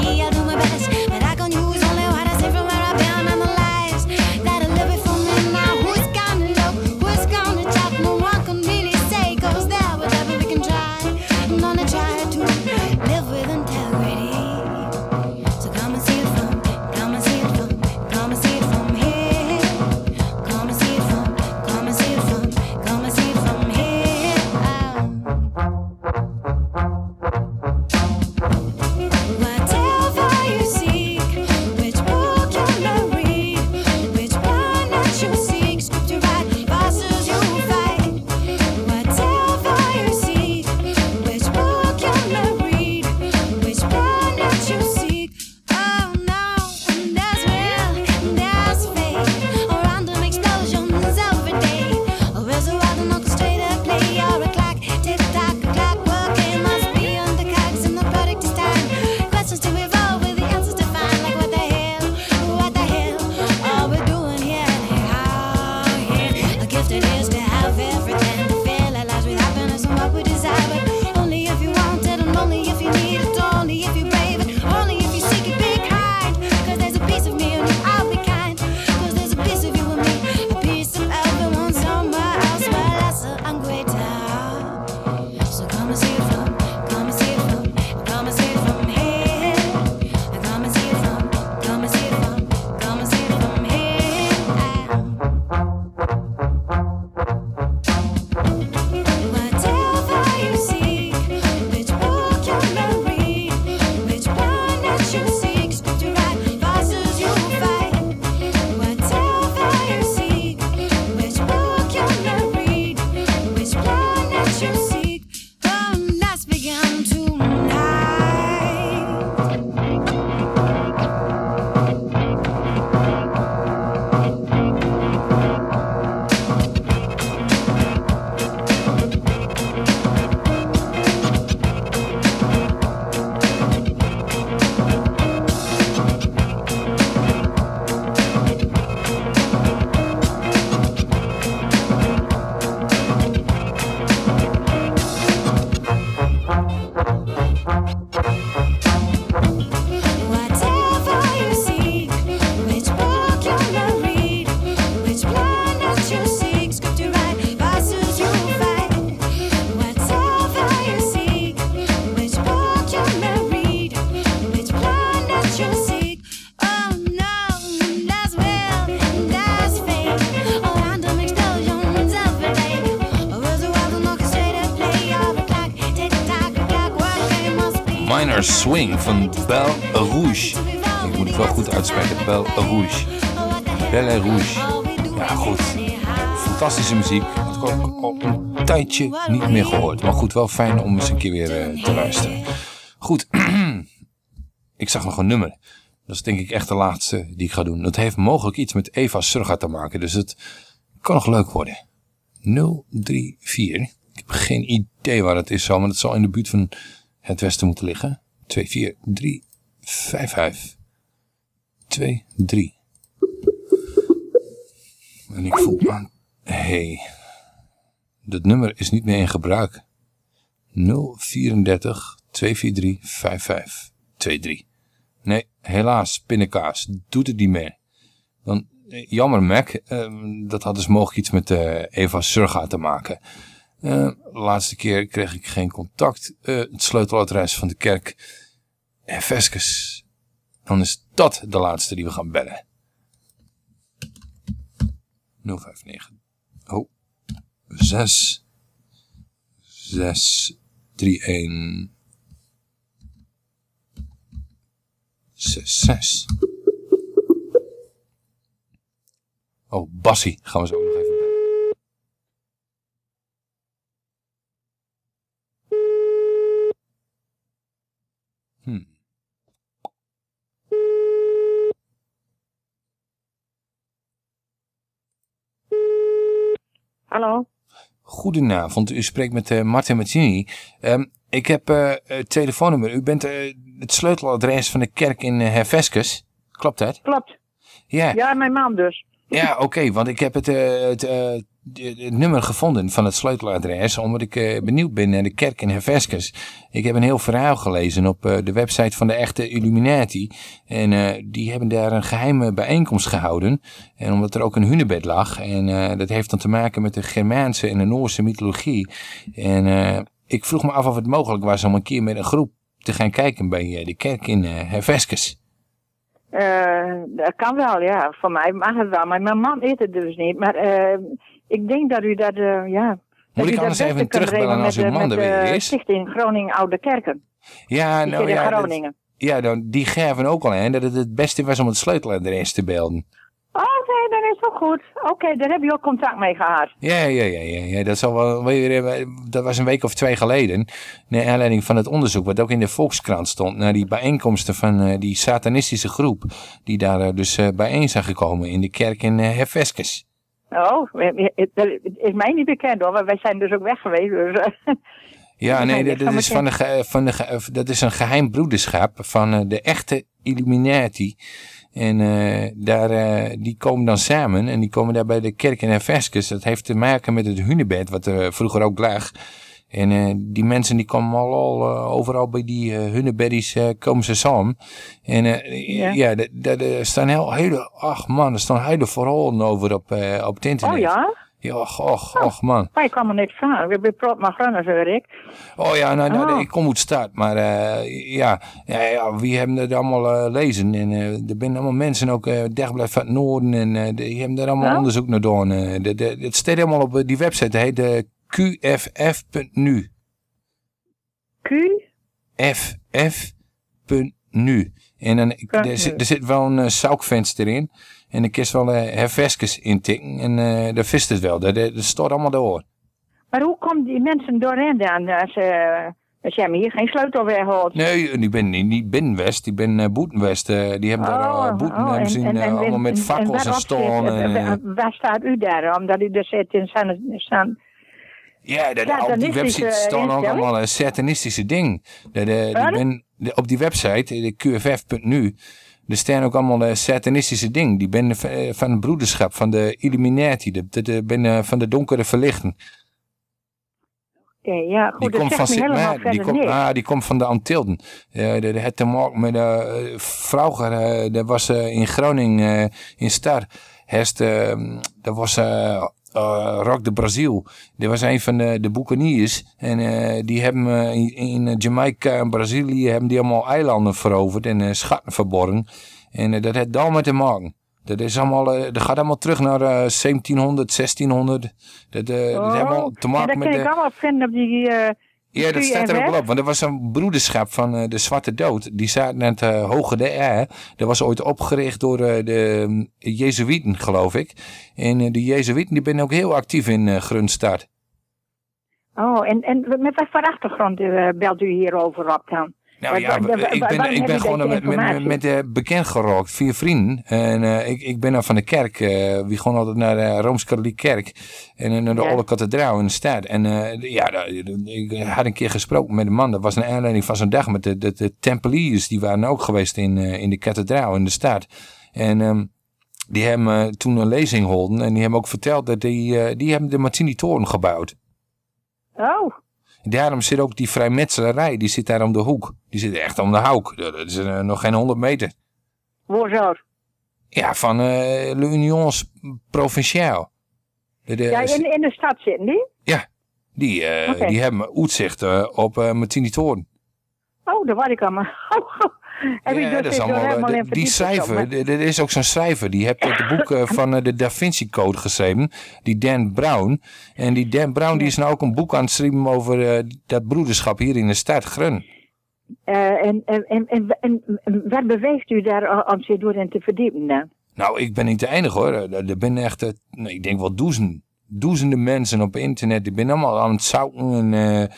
Yeah. Swing van Belle Rouge. Ik moet het wel goed uitspreken, Belle Rouge. Belle Rouge. Ja, goed. Fantastische muziek. Had ik ook al een tijdje niet meer gehoord. Maar goed, wel fijn om eens een keer weer eh, te luisteren. Goed. ik zag nog een nummer. Dat is denk ik echt de laatste die ik ga doen. Dat heeft mogelijk iets met Eva Surga te maken. Dus het kan nog leuk worden. 034. Ik heb geen idee waar het is zo. Maar het zal in de buurt van het westen moeten liggen. 24355. 23. En ik voel aan... hey, dat nummer is niet meer in gebruik. 034 243 5523. Nee, helaas, pindakaas, doet het niet meer. Dan, eh, jammer Mac, eh, dat had dus mogelijk iets met eh, Eva Surga te maken. De laatste keer kreeg ik geen contact. Eh, het sleuteladres van de kerk Hefeskes. Dan is dat de laatste die we gaan bellen. 059. Oh. 6. 6. 3, 1. 6, 6. Oh, Bassie gaan we zo nog even bellen. Hmm. Hallo? Goedenavond, u spreekt met eh, Martin Martini. Ehm, ik heb eh, het telefoonnummer. U bent eh, het sleuteladres van de kerk in uh. Klopt dat? Klopt. Ja. Ja, mijn man dus. Ja, oké, want ik heb het, eh, het, eh, het, het nummer gevonden van het sleuteladres, omdat ik eh, benieuwd ben naar de kerk in Herveskes. Ik heb een heel verhaal gelezen op eh, de website van de echte Illuminati. En eh, die hebben daar een geheime bijeenkomst gehouden. En omdat er ook een hunebed lag. En eh, dat heeft dan te maken met de Germaanse en de Noorse mythologie. En eh, ik vroeg me af of het mogelijk was om een keer met een groep te gaan kijken bij eh, de kerk in eh Eh, dat kan wel, ja. Voor mij mag het wel. Maar mijn man eet het dus niet. Maar eh, ik denk dat u dat, eh, ja... Moet ik anders even terugbellen als uw man er weer de is? Stichting Groningen Oude Kerken. Ja, nou ja, dat- ja dan, die gaven ook al aan dat het het beste was om het sleuteladres te belden. Dat is wel goed. Oké, daar heb je ook contact mee gehad. Ja, ja, ja, ja, ja. Dat, zal wel dat was een week of twee geleden. Naar aanleiding van het onderzoek wat ook in de Volkskrant stond. Naar die bijeenkomsten van eh, die satanistische groep. Die daar eh, dus eh, bijeen zijn gekomen in de kerk in uh. Oh, het is mij niet bekend hoor, maar wij zijn dus ook weg geweest. Dus, Ja, nee, dat, dat is van de, ge- van de, dat is een geheim broederschap van de echte Illuminati. En eh, daar, eh, die komen dan samen en die komen daar bij de kerk in Herveskes. Dat heeft te maken met het hunebed, wat er vroeger ook lag. En eh, die mensen die komen al, al eh, overal bij die eh hunebeddies eh, komen ze samen. En eh, Ja. ja, daar- staan heel, hele, ach man, er staan hele verhalen over op, eh, op het internet. oh ja? Ja, och, och, och man. Kan me niks vragen. Ik ben proot maar grunnen, zeg ik. Oh ja, nou, nou Oh. ik kom uit stad, maar eh, ja, ja, ja, wie hebben dat allemaal eh, lezen? En eh, er zijn allemaal mensen ook uh, dichtblijven van het noorden en die hebben daar allemaal Ja? onderzoek naar gedaan. Het staat helemaal op die website, dat heet qff.nu. Q? ff.nu. En dan, er, nu. zit, er zit wel een uh, saukvenster in. En ik kies wel uh, herveskes intikken. En uh, daar vist het wel. Dat, dat staat allemaal door. Maar hoe komen die mensen doorheen dan? Als, uh, als jij me hier geen sleutel weghaalt? Nee, die ben niet, niet binnenwest. Die ben uh, boetenwest. Uh, die hebben daar boeten oh, hebben zien, en, en, allemaal met fakkels en, en stolen. En, en, waar staat u daar? Omdat u er zit in staan... Ja, dat, ja, op die website staan ook allemaal satanistische dingen. Dat, die ben, op die website, de qff.nu, er staan ook allemaal uh, satanistische dingen. Die ben uh, van het broederschap, van de Illuminati, de, de, de ben van de donkere verlichting. Oké, okay, ja, goed, die dat komt van, maar, die, komt, ah, die komt van de Antilden. Uh, dat had te maken met uh, vroeger, uh, dat was in Groningen, in Star, herst, dat was Rock de Brazil. Die was een van de, de boekeniers. En uh, die hebben uh, in, in, Jamaica en Brazilië hebben die allemaal eilanden veroverd en schatten verborgen. En dat heeft daar met te maken. Dat, is allemaal, dat gaat allemaal terug naar 1700, 1600. Dat, oh, dat heeft allemaal te maken ja, dat met... kan ik allemaal vinden op die Ja, dat staat er ook wel op. Want er was een broederschap van eh, de Zwarte Dood. Die zaten net uh, Hoge DR. Dat was ooit opgericht door eh, de um, Jezuïeten, geloof ik. En eh, de Jezuïeten die zijn ook heel actief in Grunstad. Oh, en, en met wat voor achtergrond eh, belt u hierover op dan? Nou ja, ik ben, ik ben gewoon met, met, met, eh, bekend geraakt via vrienden. En eh, ik, ik ben dan van de kerk. eh we gaan altijd naar de Rooms-Katholieke kerk. En naar de Ja. Oude Kathedraal in de stad. En ja, ik had een keer gesproken met een man. Dat was een aanleiding van zo'n dag met de, de, de Tempeliers. Die waren ook geweest in, in de kathedraal in de stad. En... ehm, die hebben toen een lezing gehouden en die hebben ook verteld dat die, die hebben de Martini-toren gebouwd. Oh, Daarom zit ook die vrijmetselarij, die zit daar om de hoek. Die zit echt om de hoek. Dat is eh, nog geen 100 meter. waar? Ja, van l'Unions Provinciaal. De, de- Ja, in, in de stad zitten die? ja, die, eh, die hebben uitzicht op eh Martini Toren. Oh, daar was ik allemaal. Heb je Ja, dat is allemaal, eh, de- die d- er is ook zo'n schrijver, die heeft het boek eh, van eh, de Da Vinci Code geschreven, die Dan Brown. En die Dan Brown die is nou ook een boek aan het schrijven over dat broederschap hier in de stad Grun. En, en, en, en, wat beweegt u daar om zich door in te verdiepen dan? Nou, ik ben niet de enige hoor. Er, zijn echt, ik denk wel duizenden, duizenden mensen op internet. Die zijn allemaal aan het zouten en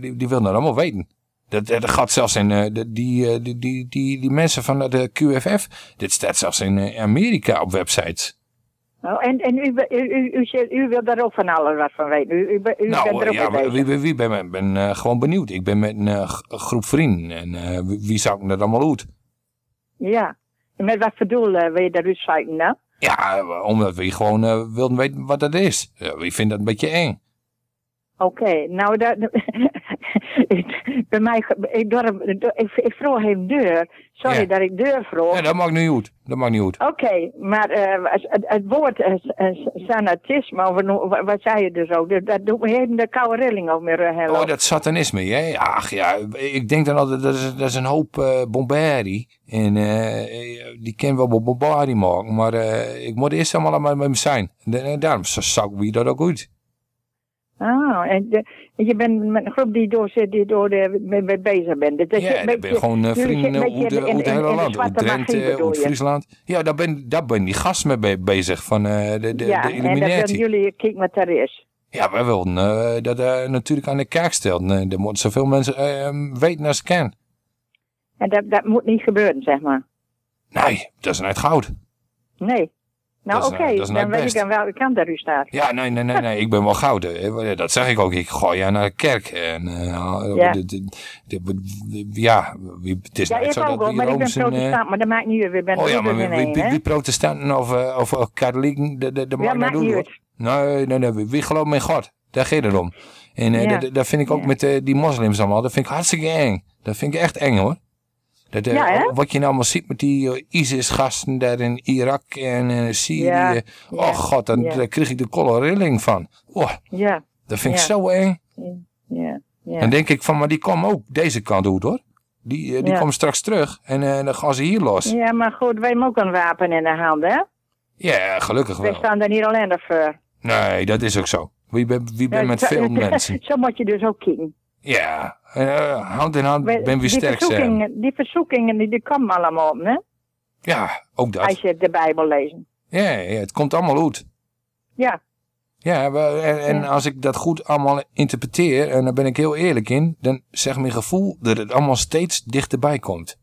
die, die willen dat allemaal weten. Dat, dat gaat zelfs in, eh, die, eh, die, die, die, die mensen van de QFF, dit staat zelfs in eh, Amerika op websites. Oh, en en u, u, u, u, u wilt daar ook van alles wat van weten. U, u, bent nou, er eh, ook ja, mee wie, wie, wie ben ik ben eh, gewoon benieuwd. Ik ben met een eh, groep vrienden en eh, wie, wie zou ik dat allemaal uit? Ja. En met wat voor doel eh, wil je daaruit zeiken dan? Ja, eh, omdat we gewoon eh, wilden weten wat dat is. Ja, wie vindt dat een beetje eng? Oké, nou, dat, bij mij, ik, dorp, ik, ik vroeg hem deur. Sorry Ja. dat ik deur vroeg. Ja, dat maakt niet uit. Dat maakt niet uit. Oké, maar eh, het, woord eh, sanatisme, wat, wat zei je dus ook, dat, doet me helemaal de koude rilling over mijn rug Oh, dat satanisme, ja. ja. Ach ja, ik denk dan altijd, dat is, dat is een hoop eh bombardie. En eh, die kan wel bombardie maken, maar ik moet eerst allemaal met me zijn. En, daarom zou ik dat ook uit. Ah, en de- je bent met een groep die door, die door de, mee, mee bezig bent. Dus Ja, dat ben gewoon eh, vrienden uit het hele land. Uit Drenthe, uit? Friesland. Ja, daar ben, daar ben die gasten mee be- bezig van eh, de, de, ja, de Illuminati. jullie kijken wat is. Ja, wij wilden eh, dat eh, natuurlijk aan de kaak stellen. Nee, er moeten zoveel mensen eh, weten als ze kan. En dat, dat moet niet gebeuren, zeg maar. Nee, dat is net goud. Nee. Nou, Dat oké, dat nou dan weet best. ik aan welke kant daar u staat. Ja, nee, nee, nee, nee, ik ben wel goud. hè. Dat zeg ik ook. Ik gooi ja naar de kerk. En, eh, Ja. de- de- de- de- ja, het is Ja, niet ik zo ook dat die maar ik ben en, eh, protestant, maar dat maakt niet uit. We zijn Oh ja, maar wie, wie, protestanten of, of, of katholieken, dat, dat, dat maakt maakt niet uit. Nee, nee, nee, wie, gelooft in God? Daar gaat het om. En eh, Ja. dat, dat vind ik ook met die moslims allemaal, dat vind ik hartstikke eng. Dat vind ik echt eng hoor. Dat, eh, Ja, hè? wat je nou allemaal ziet met die eh, ISIS-gasten daar in Irak en eh, Syrië. Ja, Oh god, dan, daar kreeg ik de kolle rilling van. Oh, Ja. dat vind ik zo eng. Ja. ja. Dan denk ik van, maar die komen ook deze kant uit hoor. Die, die Ja. komen straks terug en dan gaan ze hier los. Ja, maar goed, wij hebben ook een wapen in de hand, hè? Ja, gelukkig Wij wel. staan daar niet alleen voor. Nee, dat is ook zo. Wie ben, wie ben met veel mensen. Zo moet je dus ook kijken. Ja, eh, hand in hand ben we die sterk zijn. die verzoekingen, die, die komen allemaal op, hè? Ja, ook dat. Als je de Bijbel leest. Ja, ja, het komt allemaal goed. Ja. Ja, we- en, en als ik dat goed allemaal interpreteer, en daar ben ik heel eerlijk in, dan zegt mijn gevoel dat het allemaal steeds dichterbij komt.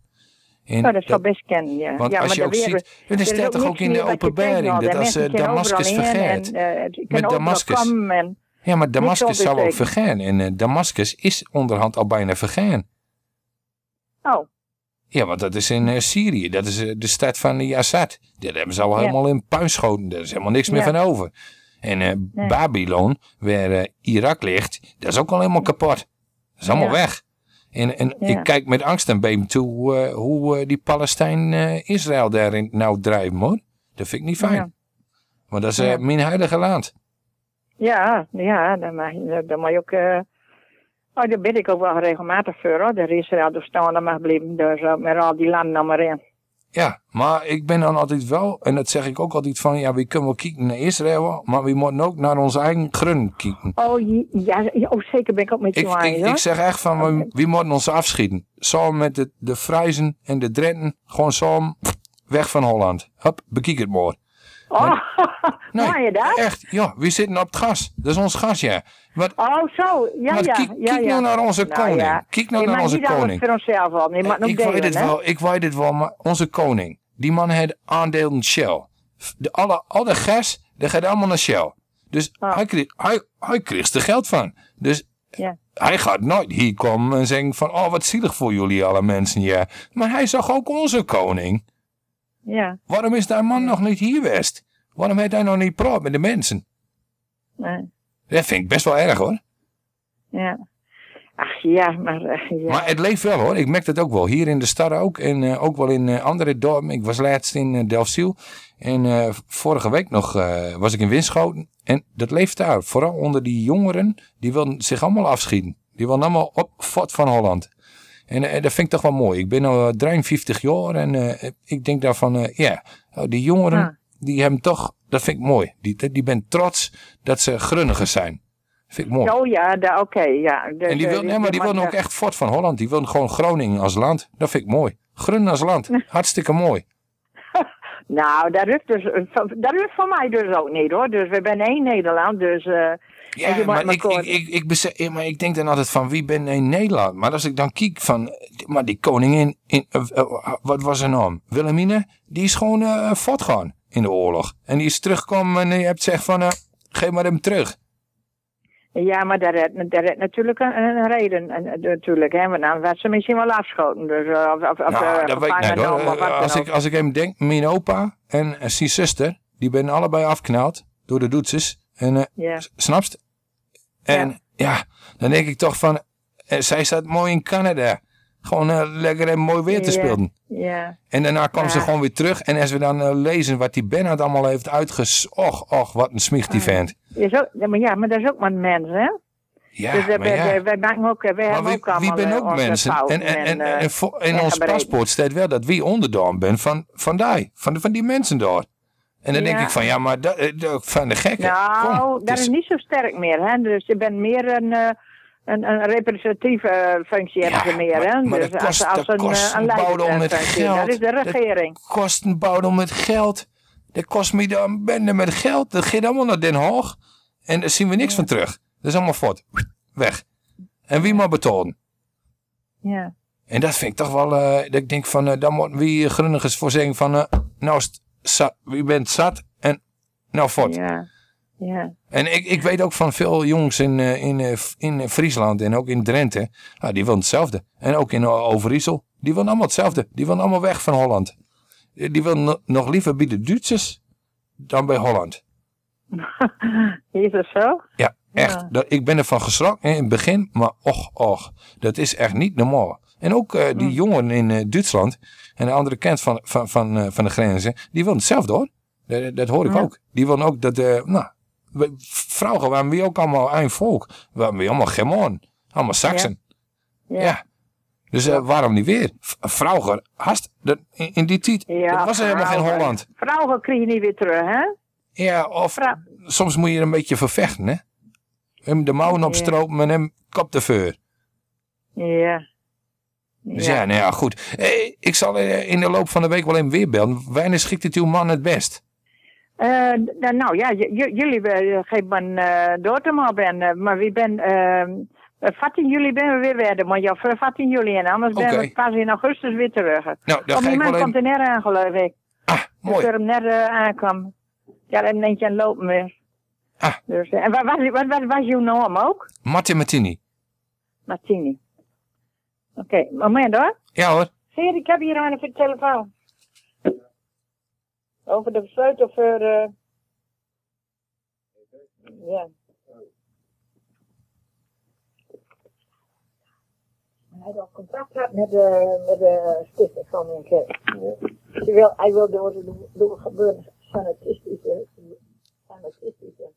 En oh, dat zou best kennen, ja. Want ja, als je ook ziet, er staat ook toch ook in de openbaring, dat als, kunnen Damascus vergeet. En, eh, Met Damascus. en Ja, maar Damascus zou ook vergaan. En eh, Damascus is onderhand al bijna vergaan. Oh, Ja, want dat is in eh, Syrië. Dat is eh, de stad van die Assad. Daar hebben ze al Ja. helemaal in puin geschoten. Daar is helemaal niks meer van over. En Nee. Babylon, waar Irak ligt, dat is ook al helemaal kapot. Dat is allemaal Ja. weg. En, en ik kijk met angst en beem toe hoe die Palestijn eh, Israël daarin nou drijven hoor. Dat vind ik niet fijn. Want dat is mijn heilige land. Ja, ja, dan mag je, dan mag je ook... eh oh, daar ben ik ook wel regelmatig voor, hoor. Dat Israël door staan mag blijven. Dus uh, met al die landen maar in. Ja, maar ik ben dan altijd wel, en dat zeg ik ook altijd van, ja, we kunnen wel kijken naar Israël, maar we moeten ook naar onze eigen grun kijken. Oh, ja, oh, zeker ben ik ook met je Ik, eens, ik, ik zeg echt van, we, we moeten ons afschieten. Samen met de, de Frijzen en de Drenten, gewoon samen weg van Holland. Hup, bekijk het maar. Oh, Nee, maar je dat? Echt, ja, we zitten op het gas. Dat is ons gas, ja. Wat, Oh, zo. Ja, ja. kijk- ja, kijk ja. nou naar onze koning. Ja. Kijk nou Je naar onze koning. voor onszelf al. Je mag nog ik delen, weet het wel, ik weet het wel, maar onze koning, die man heeft aandelen Shell. De, alle, al de gas, dat gaat allemaal naar Shell. Dus hij, kreeg, hij, hij kreeg er geld van. Dus Ja. hij gaat nooit hier komen en zeggen van, oh wat zielig voor jullie alle mensen, ja. Maar hij zag ook onze koning. Ja. Waarom is die man nog niet hier geweest? Waarom heeft hij nog niet praat met de mensen? Nee. Dat vind ik best wel erg hoor. Ja. Ach ja, maar... eh, ja. Maar het leeft wel hoor. Ik merk dat ook wel. Hier in de stad ook. En eh, ook wel in eh, andere dorpen. Ik was laatst in uh, Delfziel. En vorige week nog was ik in Winschoten. En dat leeft daar. Vooral onder die jongeren. Die willen zich allemaal afschieten. Die willen allemaal op fort van Holland. En eh, dat vind ik toch wel mooi. Ik ben al uh, 53 jaar. En eh, ik denk daarvan, eh, ja, oh, die jongeren, Ja. die hebben toch, dat vind ik mooi. Die, die ben trots dat ze grunnigers zijn. Vind ik mooi. Oh ja, oké, ja. En die eh, wil, nee, maar die wilden ook echt fort van Holland. Die wilden gewoon Groningen als land. Dat vind ik mooi. Grun als land. Hartstikke mooi. Nou, dat is, dus, eh, dat is voor mij dus ook niet hoor. Dus we zijn één Nederland, dus... Ja, maar ik, ik, ik, ik, besef- maar ik denk dan altijd van wie ben in Nederland? Maar als ik dan kijk van, maar die koningin, in, eh, eh, wat was haar naam? Wilhelmine, die is gewoon eh fort gaan in de oorlog. En die is teruggekomen en je hebt gezegd van, eh, geef maar hem terug. Ja, maar daar heeft, daar heeft natuurlijk een, een reden, en, natuurlijk, hè. Want dan werd ze misschien wel afgeschoten. Dus, eh, of, of, of Nou, dat weet ik niet hoor. Als ik, als ik hem denk, mijn opa en zijn zuster, die ben allebei afgeknald door de Duitsers. En eh, Ja. Snapst? En ja. dan denk ik toch van, eh, zij staat mooi in Canada. Gewoon eh, lekker en mooi weer te Ja, spelen. Ja. En daarna kwam ze gewoon weer terug. En als we dan lezen wat die Bernhard allemaal heeft uitges... Och, och, wat een smicht die vent. Ja, maar ja, maar dat is ook maar een mens, hè? Ja, dus wij, maar ja. wij, wij maken ook, wij Maar hebben ook allemaal wie ben ook mensen? En, en, en, in ons paspoort staat wel dat wie onderdaan bent van, van die. Van, van die mensen daar. En dan denk Ja. ik van, ja, maar dat, eh, dat- van de gekken. Nou, Kom, dat is niet zo sterk meer, hè? Dus je bent meer een, eh, een, een representatieve functie hebben ze meer, hè? maar dus dat als, kost- als dat een, kost eh, een een met leidersfunctie. geld. Dat is de Dat- regering. kosten bouwen met geld. Dat kost me dan bende met geld. Dat gaat allemaal naar Den Haag. En daar zien we niks van terug. Dat is allemaal fort. Weg. En wie maar betalen. Ja. En dat vind ik toch wel, dat ik denk van, dan moeten we hier grunnigers voor zeggen van, nou, is het zat, wie bent zat en nou fort. Ja. Ja. En ik, ik weet ook van veel jongens in, eh, in, eh, in Friesland en ook in Drenthe, nou, die willen hetzelfde. En ook in Overijssel, die willen allemaal hetzelfde. Die willen allemaal weg van Holland. Eh, Die willen no- nog liever bij de Duitsers dan bij Holland. Is dat zo? Ja, echt. Ja. Dat, ik ben ervan geschrokken in het begin, maar och, och, dat is echt niet normaal. En ook die jongen in Duitsland en de andere kant van, van, van, eh, van de grenzen, die willen hetzelfde hoor. Dat, dat hoor ik Ja. ook. Die willen ook dat, eh nou, we- vroeger waren we ook allemaal een volk. Waren we allemaal Germaan, allemaal Saxen. Ja. Dus eh, waarom niet weer? V- Vroeger, hast, dat, in, in die tijd, dat was er helemaal geen vrouwen- Holland. Vrouwen krijg je niet weer terug, hè? Ja, of soms moet je er een beetje vervechten, hè? Hem de mouwen opstropen en hem kop de veur. Ja. Dus ja, nou ja, goed. Eh, ik zal eh, in de loop van de week wel even weer bellen. Wanneer schikt het uw man het best? Eh, nou ja, jullie uh, geven me uh, door te maar ben, maar wie ben, uh, 14 juli ben we weer werden, maar ja, voor 14 juli en anders ben we pas in augustus weer terug. Nou, dan Want ga ik man wel komt er net aan, geloof ik. Ah, mooi. Dus er hem net aankwam. Ja, en eentje aan lopen weer. Ah. Dus, en wat, wat, wat, wat was jouw naam ook? Martin Martini. Martini. Oké, moment hoor. Ja hoor. Zie je, ik heb hier aan de telefoon. Over de sleutel voor... Uh... Ja. Hij had al contact gehad met de, met de stichting van mijn kerk. Hij wil, hij wil door, door, door gebeuren sanitistische, sanitistische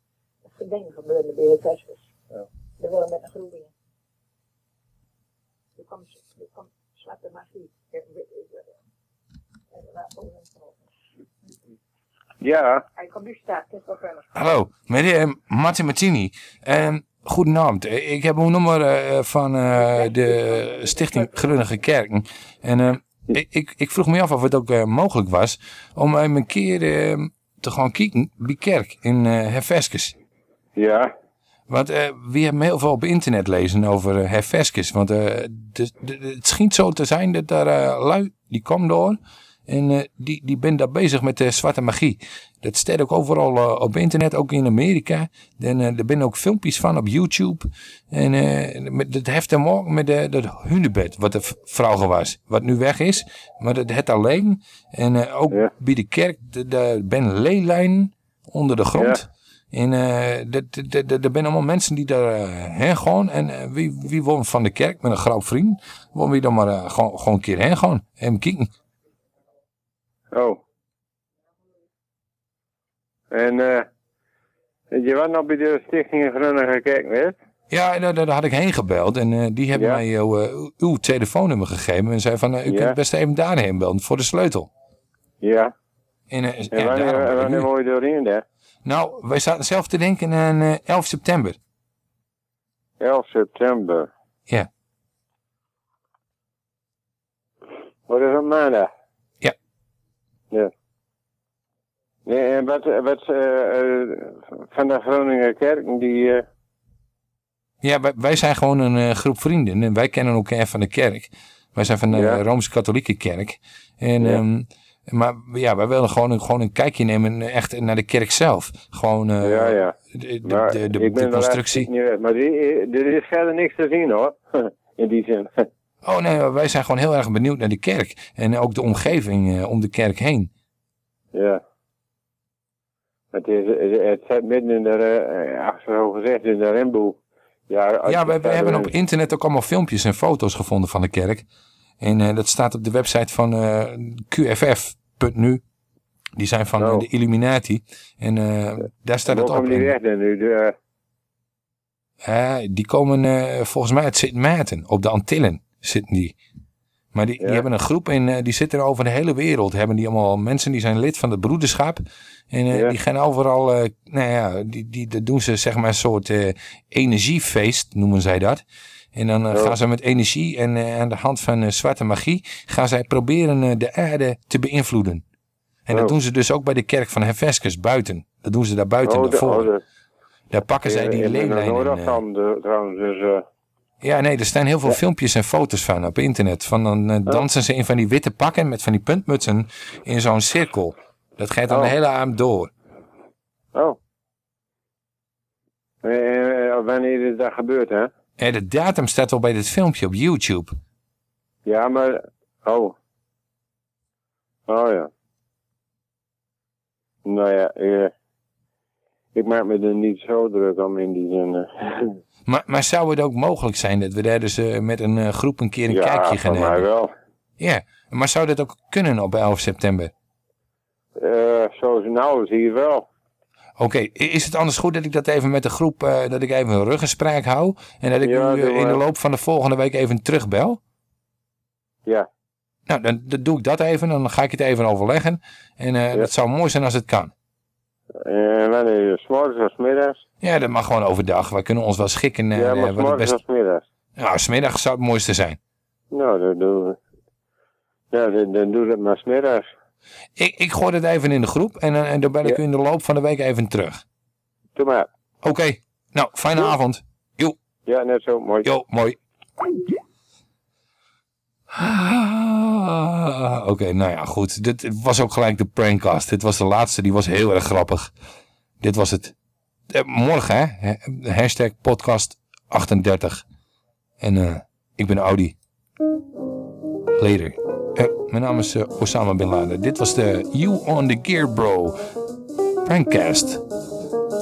dingen gebeuren bij het Vespers. Ja. Dat willen met een groep in. Er komt, er komt zwarte magie. Ja. Hij nu gezellig. Hallo, meneer Martin Martini. Ehm goedenavond. Eh, Ik heb een nummer eh, van eh, de Stichting Grunnige Kerken. En eh, ik, ik, vroeg me af of het ook eh, mogelijk was om een keer eh, te gaan kijken bij kerk in eh Herveskes. Ja. Want eh we hebben heel veel op internet lezen over uh. Want eh, de, de- de- het schijnt zo te zijn dat daar lui, die komen door. En die, die ben daar bezig met de zwarte magie. Dat staat ook overal op internet, ook in Amerika. En er zijn ook filmpjes van op YouTube. En met, dat heeft te maken met de, dat hunebed, wat er v- vroeger was. Wat nu weg is, maar dat het alleen. En ook bij de kerk, de- de- er ben leelijnen onder de grond. En eh, er zijn allemaal mensen die daar eh, heen gaan. En eh, wie, wie woont van de kerk met een groot vriend, willen we dan maar gewoon, gewoon een keer heen gaan. En kijken. Oh. En je was nog bij de Stichting Grunnige Kerk, weet Ja, en daar, daar had ik heen gebeld. En die hebben mij uw- telefoonnummer gegeven. En zei van, u Ja. kunt best even daarheen bellen voor de sleutel. Ja. En, En ja, wanneer, daarom wanneer word je doorheen daar? Nou, wij zaten zelf te denken aan eh 11 september. 11 september. Ja. Wat is het maandag? Ja. Ja. Nee, en wat, wat eh, eh, van de Groninger kerken die... eh, Ja, wij, wij zijn gewoon een eh, groep vrienden. En wij kennen elkaar van de kerk. Wij zijn van de Ja. Rooms-Katholieke kerk. En, Ja. ehm, maar ja, wij willen gewoon een, gewoon een kijkje nemen echt naar de kerk zelf. Gewoon eh, ja, ja. de, de, Maar de, constructie. niet. Maar er is verder niks te zien hoor. In die zin. Oh nee, wij zijn gewoon heel erg benieuwd naar de kerk. En ook de omgeving eh, om de kerk heen. Ja. Het, is, het zit midden in de, eh, zo gezegd, in de remboe. Ja, Ja, we, hebben op internet ook allemaal filmpjes en foto's gevonden van de kerk. En eh, dat staat op de website van eh, qff.nu. Die zijn van eh, de Illuminati. En daar staat het op. komen die weg dan nu? De, die komen volgens mij uit Sint Maarten. Op de Antillen zitten die. Maar die, die hebben een groep en die zitten over de hele wereld. Hebben die allemaal mensen die zijn lid van het broederschap. En Ja. die gaan overal, eh, nou ja, die, die, dat doen ze zeg maar een soort energiefeest, noemen zij dat. En dan eh, gaan ze met energie en eh, aan de hand van eh, zwarte magie, gaan zij proberen de aarde te beïnvloeden. En dat doen ze dus ook bij de kerk van Heveskes buiten. Dat doen ze daar buiten, Oh, oh, de- daar pakken zij die in eh, eh, trouwens, dus... ja, nee, er staan heel veel filmpjes en foto's van op internet. Van dan dansen ze in van die witte pakken met van die puntmutsen in zo'n cirkel. Dat gaat dan Oh. de hele avond door. Oh. Wanneer is dat gebeurd, hè? En de datum staat wel bij dit filmpje op YouTube. Ja, maar... Oh. Oh ja. Nou ja, eh, ik maak me er niet zo druk om in die zin. eh. Maar, maar zou het ook mogelijk zijn dat we daar dus eh, met een groep een keer een Ja, kijkje gaan voor mij hebben? wel. Ja, maar zou dat ook kunnen op 11 september? Eh, zoals nou is hier wel. Oké, is het anders goed dat ik dat even met de groep, eh, dat ik even een ruggenspraak hou? En dat ik Ja, u eh, doe in de loop van de volgende week even terugbel? Ja. Nou, dan, dan doe ik dat even, dan ga ik het even overleggen. En eh dat zou mooi zijn als het kan. En wanneer is het? 's morgens of 's middags? Ja, dat mag gewoon overdag. Wij kunnen ons wel schikken ja, maar 's of. 's middags? Nou, smiddag zou het mooiste zijn. Nou, dan doen we. Ja, dan, dan doe dat maar 's middags. Ik, ik gooi het even in de groep en, eh, en dan bel ik u in de loop van de week even terug. Doe maar. Oké, nou, fijne avond. Jo. Ja, net zo. Mooi. Jo, mooi. Ah, Oké, nou ja, goed. Dit was ook gelijk de prankcast. Dit was de laatste, die was heel erg grappig. Dit was het. Eh, morgen, hè? Ha- Hashtag podcast 38. En eh, ik ben Audi. Later. Eh, mijn naam is eh, Osama Bin Laden. Dit was de You on the Gear Bro prankcast.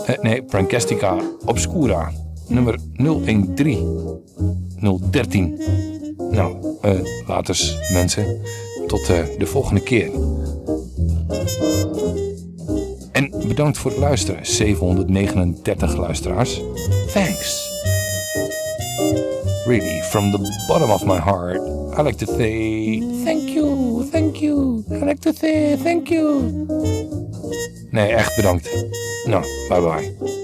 Eh, nee, Prankastica Obscura. Nummer 013. 013. Nou, eh laters mensen. Tot de volgende keer. En bedankt voor het luisteren. 739 luisteraars. Thanks. Really, from the bottom of my heart, I like to say thank you, thank you. I like to say thank you. Nee, echt bedankt. Nou, bye bye.